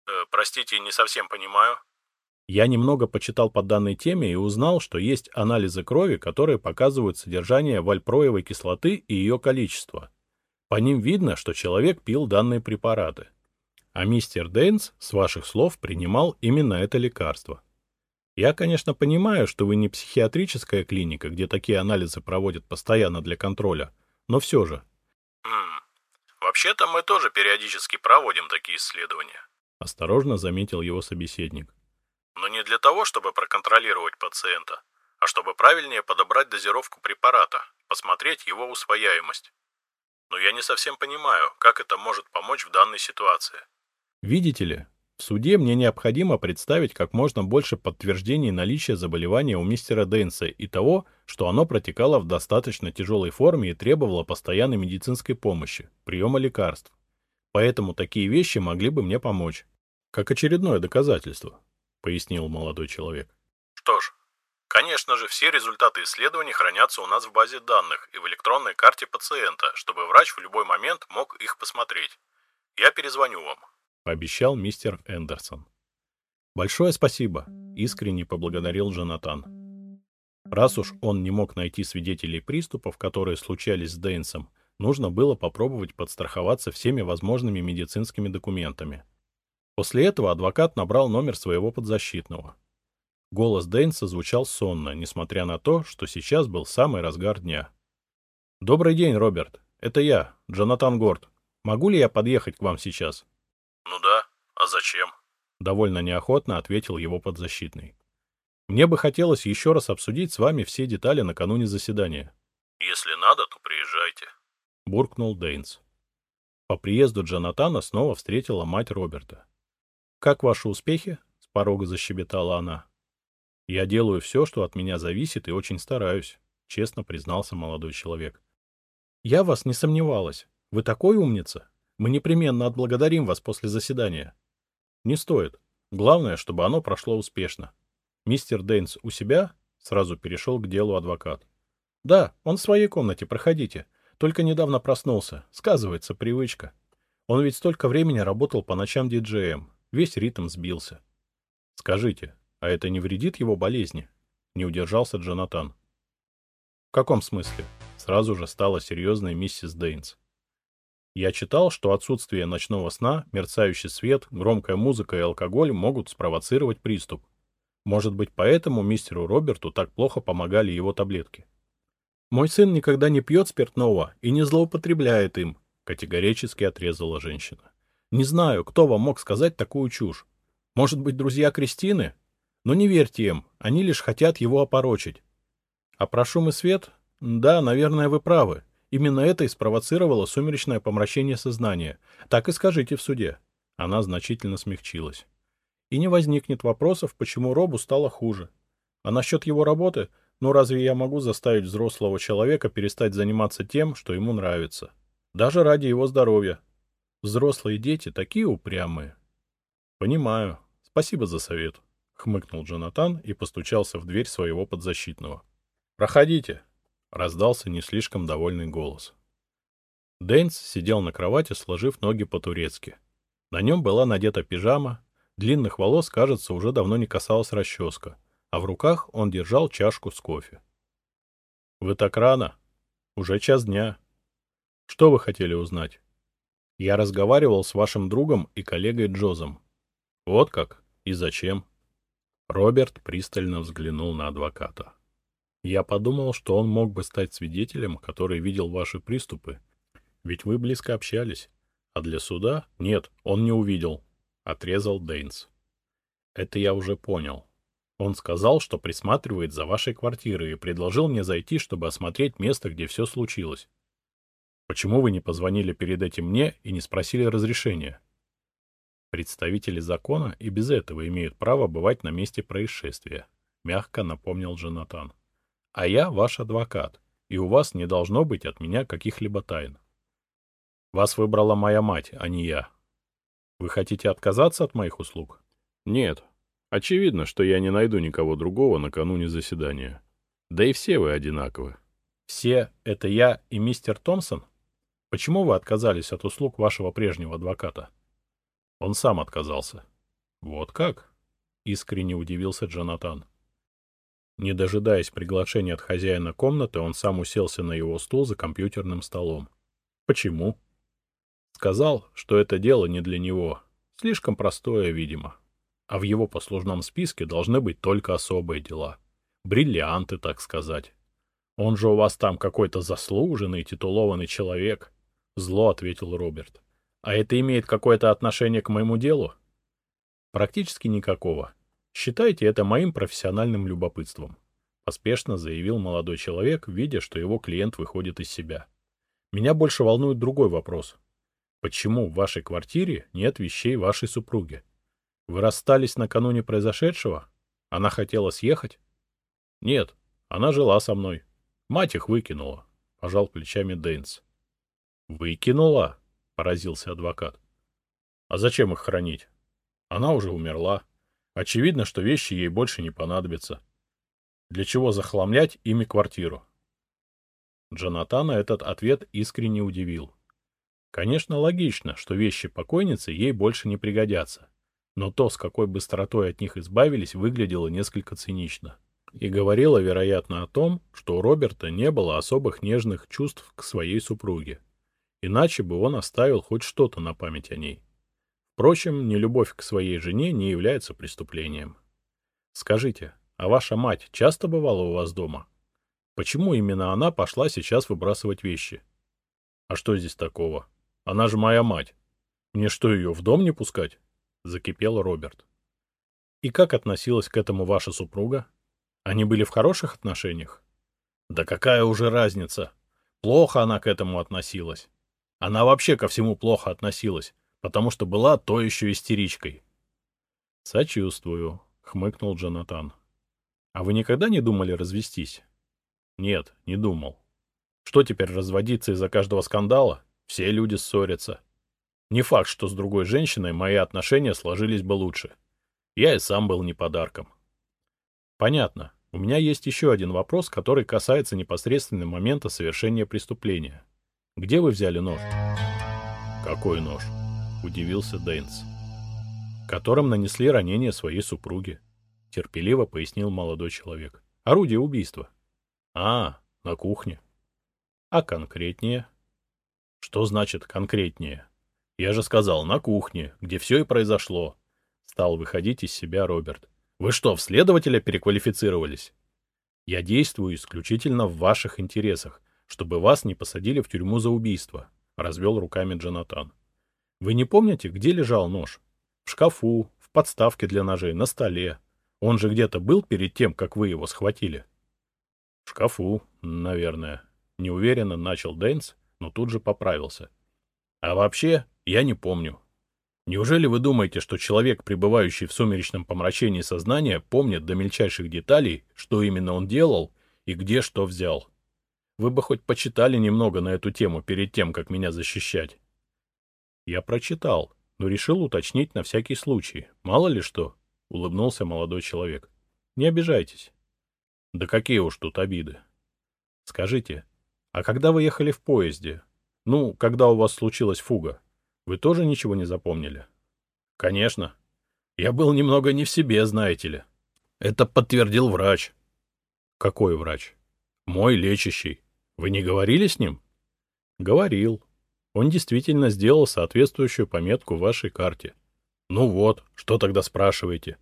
Э, простите, не совсем понимаю. Я немного почитал по данной теме и узнал, что есть анализы крови, которые показывают содержание вальпроевой кислоты и ее количество. По ним видно, что человек пил данные препараты. А мистер Дейнс, с ваших слов, принимал именно это лекарство. Я, конечно, понимаю, что вы не психиатрическая клиника, где такие анализы проводят постоянно для контроля, но все же. Хм. Вообще-то мы тоже периодически проводим такие исследования. Осторожно заметил его собеседник но не для того, чтобы проконтролировать пациента, а чтобы правильнее подобрать дозировку препарата, посмотреть его усвояемость. Но я не совсем понимаю, как это может помочь в данной ситуации. Видите ли, в суде мне необходимо представить как можно больше подтверждений наличия заболевания у мистера Дейнса и того, что оно протекало в достаточно тяжелой форме и требовало постоянной медицинской помощи, приема лекарств. Поэтому такие вещи могли бы мне помочь. Как очередное доказательство. — пояснил молодой человек. — Что ж, Конечно же, все результаты исследований хранятся у нас в базе данных и в электронной карте пациента, чтобы врач в любой момент мог их посмотреть. Я перезвоню вам. Пообещал мистер Эндерсон. Большое спасибо, искренне поблагодарил Джонатан. Раз уж он не мог найти свидетелей приступов, которые случались с Дейнсом, нужно было попробовать подстраховаться всеми возможными медицинскими документами. После этого адвокат набрал номер своего подзащитного. Голос Дейнса звучал сонно, несмотря на то, что сейчас был самый разгар дня. «Добрый день, Роберт. Это я, Джонатан Горд. Могу ли я подъехать к вам сейчас?» «Ну да. А зачем?» Довольно неохотно ответил его подзащитный. «Мне бы хотелось еще раз обсудить с вами все детали накануне заседания». «Если надо, то приезжайте», — буркнул Дейнс. По приезду Джонатана снова встретила мать Роберта. «Как ваши успехи?» — с порога защебетала она. «Я делаю все, что от меня зависит, и очень стараюсь», — честно признался молодой человек. «Я вас не сомневалась. Вы такой умница. Мы непременно отблагодарим вас после заседания». «Не стоит. Главное, чтобы оно прошло успешно. Мистер Дейнс у себя?» — сразу перешел к делу адвокат. «Да, он в своей комнате, проходите. Только недавно проснулся. Сказывается привычка. Он ведь столько времени работал по ночам диджеем. Весь ритм сбился. Скажите, а это не вредит его болезни? Не удержался Джонатан. В каком смысле? Сразу же стала серьезной миссис Дейнс. Я читал, что отсутствие ночного сна, мерцающий свет, громкая музыка и алкоголь могут спровоцировать приступ. Может быть, поэтому мистеру Роберту так плохо помогали его таблетки. «Мой сын никогда не пьет спиртного и не злоупотребляет им», — категорически отрезала женщина. Не знаю, кто вам мог сказать такую чушь. Может быть, друзья Кристины? Но не верьте им, они лишь хотят его опорочить. А про шум и свет? Да, наверное, вы правы. Именно это и спровоцировало сумеречное помрачение сознания. Так и скажите в суде. Она значительно смягчилась. И не возникнет вопросов, почему Робу стало хуже. А насчет его работы, ну разве я могу заставить взрослого человека перестать заниматься тем, что ему нравится? Даже ради его здоровья, Взрослые дети такие упрямые. — Понимаю. Спасибо за совет, — хмыкнул Джонатан и постучался в дверь своего подзащитного. — Проходите, — раздался не слишком довольный голос. Дэнс сидел на кровати, сложив ноги по-турецки. На нем была надета пижама, длинных волос, кажется, уже давно не касалась расческа, а в руках он держал чашку с кофе. — Вы так рано? Уже час дня. Что вы хотели узнать? Я разговаривал с вашим другом и коллегой Джозом. Вот как? И зачем? Роберт пристально взглянул на адвоката. Я подумал, что он мог бы стать свидетелем, который видел ваши приступы. Ведь вы близко общались. А для суда? Нет, он не увидел. Отрезал Дейнс. Это я уже понял. Он сказал, что присматривает за вашей квартирой и предложил мне зайти, чтобы осмотреть место, где все случилось. Почему вы не позвонили перед этим мне и не спросили разрешения? Представители закона и без этого имеют право бывать на месте происшествия, мягко напомнил Джонатан. А я ваш адвокат, и у вас не должно быть от меня каких-либо тайн. Вас выбрала моя мать, а не я. Вы хотите отказаться от моих услуг? Нет. Очевидно, что я не найду никого другого накануне заседания. Да и все вы одинаковы. Все — это я и мистер Томпсон? Почему вы отказались от услуг вашего прежнего адвоката? Он сам отказался. Вот как? Искренне удивился Джонатан. Не дожидаясь приглашения от хозяина комнаты, он сам уселся на его стул за компьютерным столом. Почему? Сказал, что это дело не для него. Слишком простое, видимо. А в его послужном списке должны быть только особые дела. Бриллианты, так сказать. Он же у вас там какой-то заслуженный, титулованный человек. Зло ответил Роберт. А это имеет какое-то отношение к моему делу? Практически никакого. Считайте это моим профессиональным любопытством. Поспешно заявил молодой человек, видя, что его клиент выходит из себя. Меня больше волнует другой вопрос. Почему в вашей квартире нет вещей вашей супруги? Вы расстались накануне произошедшего? Она хотела съехать? Нет, она жила со мной. Мать их выкинула, пожал плечами Дейнс. «Выкинула?» — поразился адвокат. «А зачем их хранить? Она уже умерла. Очевидно, что вещи ей больше не понадобятся. Для чего захламлять ими квартиру? Джонатана этот ответ искренне удивил. Конечно, логично, что вещи покойницы ей больше не пригодятся. Но то, с какой быстротой от них избавились, выглядело несколько цинично. И говорило, вероятно, о том, что у Роберта не было особых нежных чувств к своей супруге. Иначе бы он оставил хоть что-то на память о ней. Впрочем, нелюбовь к своей жене не является преступлением. Скажите, а ваша мать часто бывала у вас дома? Почему именно она пошла сейчас выбрасывать вещи? А что здесь такого? Она же моя мать. Мне что, ее в дом не пускать? Закипел Роберт. И как относилась к этому ваша супруга? Они были в хороших отношениях? Да какая уже разница? Плохо она к этому относилась. Она вообще ко всему плохо относилась, потому что была то еще истеричкой. Сочувствую, хмыкнул Джонатан. А вы никогда не думали развестись? Нет, не думал. Что теперь разводиться из-за каждого скандала? Все люди ссорятся. Не факт, что с другой женщиной мои отношения сложились бы лучше. Я и сам был не подарком. Понятно. У меня есть еще один вопрос, который касается непосредственно момента совершения преступления. Где вы взяли нож? Какой нож? Удивился Дейнс. Которым нанесли ранение своей супруге. Терпеливо пояснил молодой человек. Орудие убийства. А, на кухне. А конкретнее? Что значит конкретнее? Я же сказал, на кухне, где все и произошло. Стал выходить из себя Роберт. Вы что, в следователя переквалифицировались? Я действую исключительно в ваших интересах, чтобы вас не посадили в тюрьму за убийство, развел руками Джонатан. Вы не помните, где лежал нож? В шкафу, в подставке для ножей, на столе. Он же где-то был перед тем, как вы его схватили. В шкафу, наверное. Неуверенно начал Дэнс, но тут же поправился. А вообще, я не помню. Неужели вы думаете, что человек, пребывающий в сумеречном помрачении сознания, помнит до мельчайших деталей, что именно он делал и где что взял? Вы бы хоть почитали немного на эту тему перед тем, как меня защищать. Я прочитал, но решил уточнить на всякий случай. Мало ли что, — улыбнулся молодой человек. Не обижайтесь. Да какие уж тут обиды. Скажите, а когда вы ехали в поезде, ну, когда у вас случилась фуга, вы тоже ничего не запомнили? Конечно. Я был немного не в себе, знаете ли. Это подтвердил врач. Какой врач? Мой лечащий. Вы не говорили с ним? Говорил. Он действительно сделал соответствующую пометку в вашей карте. Ну вот, что тогда спрашиваете?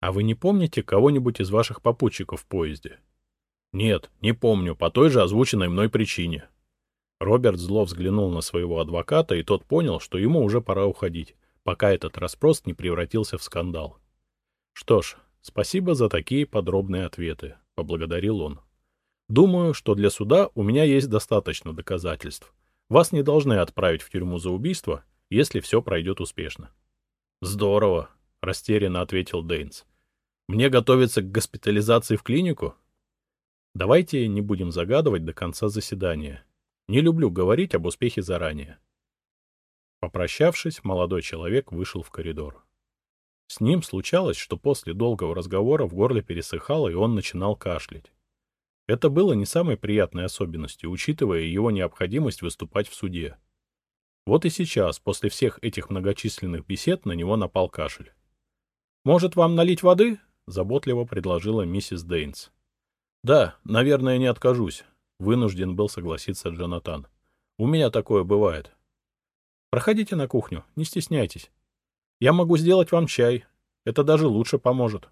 А вы не помните кого-нибудь из ваших попутчиков в поезде? Нет, не помню, по той же озвученной мной причине. Роберт зло взглянул на своего адвоката, и тот понял, что ему уже пора уходить, пока этот расспрос не превратился в скандал. Что ж, спасибо за такие подробные ответы, поблагодарил он. Думаю, что для суда у меня есть достаточно доказательств. Вас не должны отправить в тюрьму за убийство, если все пройдет успешно. Здорово, — растерянно ответил Дейнс. «Мне готовиться к госпитализации в клинику?» «Давайте не будем загадывать до конца заседания. Не люблю говорить об успехе заранее». Попрощавшись, молодой человек вышел в коридор. С ним случалось, что после долгого разговора в горле пересыхало, и он начинал кашлять. Это было не самой приятной особенностью, учитывая его необходимость выступать в суде. Вот и сейчас, после всех этих многочисленных бесед, на него напал кашель. «Может, вам налить воды?» — заботливо предложила миссис Дейнс. «Да, наверное, не откажусь», — вынужден был согласиться Джонатан. «У меня такое бывает». «Проходите на кухню, не стесняйтесь. Я могу сделать вам чай. Это даже лучше поможет».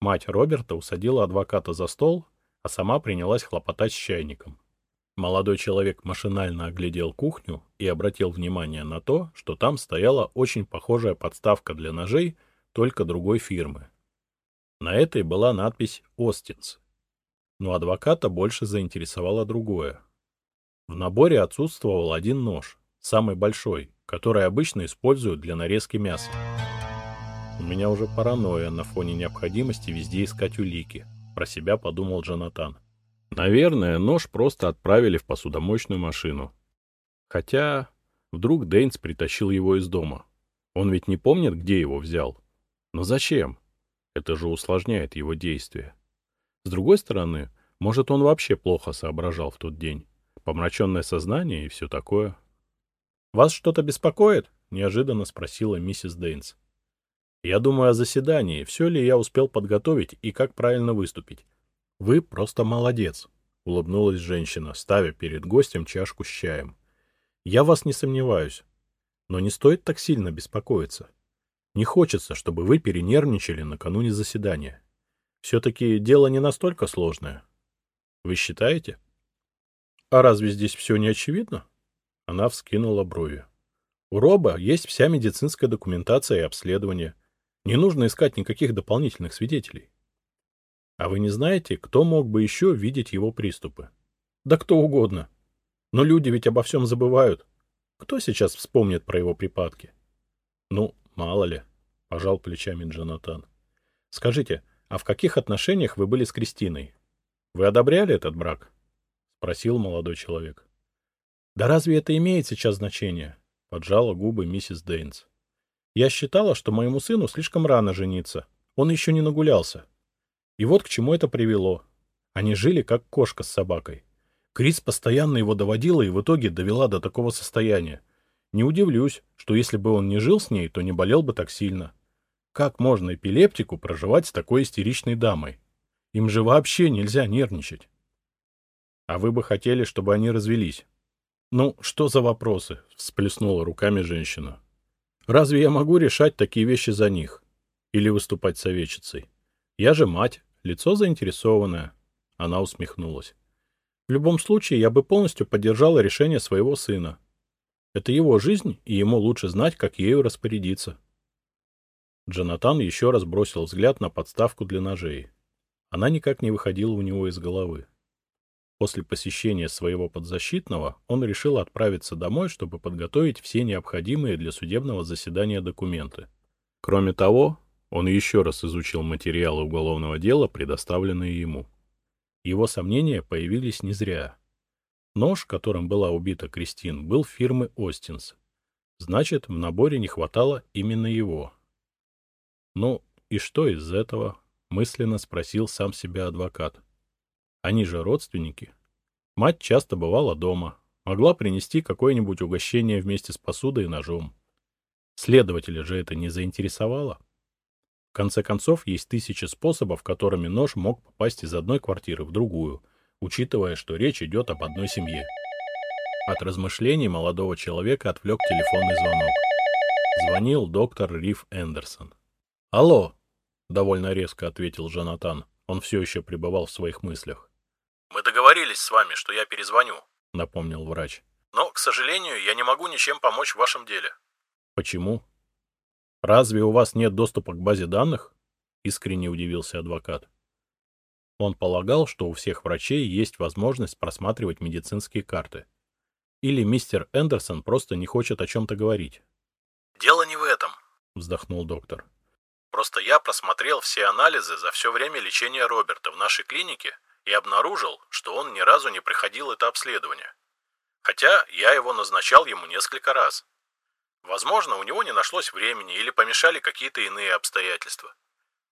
Мать Роберта усадила адвоката за стол, а сама принялась хлопотать с чайником. Молодой человек машинально оглядел кухню и обратил внимание на то, что там стояла очень похожая подставка для ножей — только другой фирмы. На этой была надпись «Остинс». Но адвоката больше заинтересовало другое. В наборе отсутствовал один нож, самый большой, который обычно используют для нарезки мяса. У меня уже паранойя на фоне необходимости везде искать улики, про себя подумал Джонатан. Наверное, нож просто отправили в посудомоечную машину. Хотя вдруг Дейнс притащил его из дома. Он ведь не помнит, где его взял. Но зачем? Это же усложняет его действия. С другой стороны, может, он вообще плохо соображал в тот день. Помраченное сознание и все такое. «Вас что-то беспокоит?» — неожиданно спросила миссис Дейнс. «Я думаю о заседании, все ли я успел подготовить и как правильно выступить. Вы просто молодец», — улыбнулась женщина, ставя перед гостем чашку с чаем. «Я вас не сомневаюсь. Но не стоит так сильно беспокоиться. Не хочется, чтобы вы перенервничали накануне заседания. Все-таки дело не настолько сложное. Вы считаете? А разве здесь все не очевидно? Она вскинула брови. У Роба есть вся медицинская документация и обследование. Не нужно искать никаких дополнительных свидетелей. А вы не знаете, кто мог бы еще видеть его приступы? Да кто угодно. Но люди ведь обо всем забывают. Кто сейчас вспомнит про его припадки? Ну, мало ли, — пожал плечами Джонатан. Скажите, а в каких отношениях вы были с Кристиной? Вы одобряли этот брак? — спросил молодой человек. Да разве это имеет сейчас значение? — поджала губы миссис Дейнс. Я считала, что моему сыну слишком рано жениться. Он еще не нагулялся. И вот к чему это привело. Они жили как кошка с собакой. Крис постоянно его доводила и в итоге довела до такого состояния. Не удивлюсь, что если бы он не жил с ней, то не болел бы так сильно. Как можно эпилептику проживать с такой истеричной дамой? Им же вообще нельзя нервничать. А вы бы хотели, чтобы они развелись? Ну, что за вопросы? Всплеснула руками женщина. Разве я могу решать такие вещи за них? Или выступать советчицей? Я же мать, лицо заинтересованное. Она усмехнулась. В любом случае, я бы полностью поддержала решение своего сына. Это его жизнь, и ему лучше знать, как ею распорядиться. Джонатан еще раз бросил взгляд на подставку для ножей. Она никак не выходила у него из головы. После посещения своего подзащитного он решил отправиться домой, чтобы подготовить все необходимые для судебного заседания документы. Кроме того, он еще раз изучил материалы уголовного дела, предоставленные ему. Его сомнения появились не зря. Нож, которым была убита Кристин, был фирмы Остинс. Значит, в наборе не хватало именно его. Ну, и что из этого? Мысленно спросил сам себя адвокат. Они же родственники. Мать часто бывала дома, могла принести какое-нибудь угощение вместе с посудой и ножом. Следователя же это не заинтересовало. В конце концов, есть тысячи способов, которыми нож мог попасть из одной квартиры в другую, учитывая, что речь идет об одной семье. От размышлений молодого человека отвлек телефонный звонок. Звонил доктор Риф Эндерсон. «Алло!» — довольно резко ответил Джонатан. Он все еще пребывал в своих мыслях. «Мы договорились с вами, что я перезвоню», — напомнил врач. «Но, к сожалению, я не могу ничем помочь в вашем деле». «Почему?» «Разве у вас нет доступа к базе данных?» — искренне удивился адвокат. Он полагал, что у всех врачей есть возможность просматривать медицинские карты. Или мистер Эндерсон просто не хочет о чем-то говорить. «Дело не в этом», — вздохнул доктор. «Просто я просмотрел все анализы за все время лечения Роберта в нашей клинике и обнаружил, что он ни разу не проходил это обследование. Хотя я его назначал ему несколько раз. Возможно, у него не нашлось времени или помешали какие-то иные обстоятельства.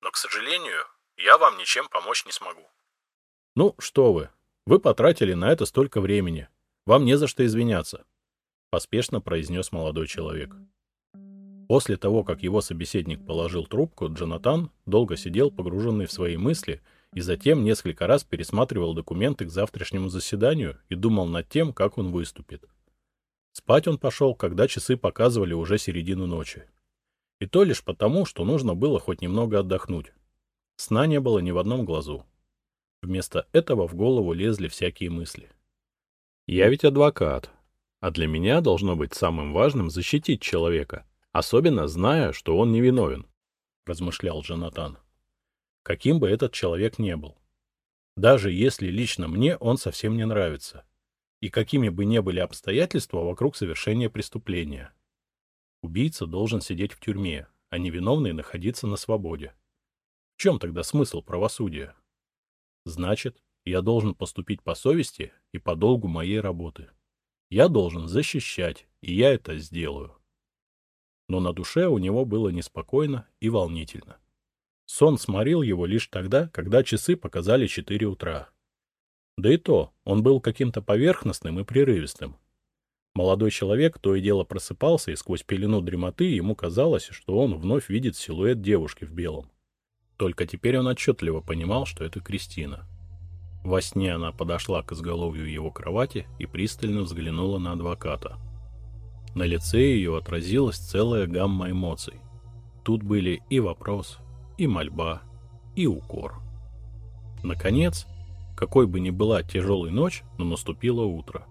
Но, к сожалению, я вам ничем помочь не смогу. Ну, что вы. Вы потратили на это столько времени. Вам не за что извиняться. Поспешно произнес молодой человек. После того, как его собеседник положил трубку, Джонатан долго сидел погруженный в свои мысли и затем несколько раз пересматривал документы к завтрашнему заседанию и думал над тем, как он выступит. Спать он пошел, когда часы показывали уже середину ночи. И то лишь потому, что нужно было хоть немного отдохнуть. Сна не было ни в одном глазу. Вместо этого в голову лезли всякие мысли. Я ведь адвокат, а для меня должно быть самым важным защитить человека, особенно зная, что он невиновен, размышлял Джонатан. Каким бы этот человек не был. Даже если лично мне он совсем не нравится и какими бы ни были обстоятельства вокруг совершения преступления. Убийца должен сидеть в тюрьме, а невиновный находиться на свободе. В чем тогда смысл правосудия? Значит, я должен поступить по совести и по долгу моей работы. Я должен защищать, и я это сделаю. Но на душе у него было неспокойно и волнительно. Сон сморил его лишь тогда, когда часы показали 4 утра. Да и то, он был каким-то поверхностным и прерывистым. Молодой человек то и дело просыпался, и сквозь пелену дремоты ему казалось, что он вновь видит силуэт девушки в белом. Только теперь он отчетливо понимал, что это Кристина. Во сне она подошла к изголовью его кровати и пристально взглянула на адвоката. На лице ее отразилась целая гамма эмоций. Тут были и вопрос, и мольба, и укор. Наконец, какой бы ни была тяжелой ночь, но наступило утро.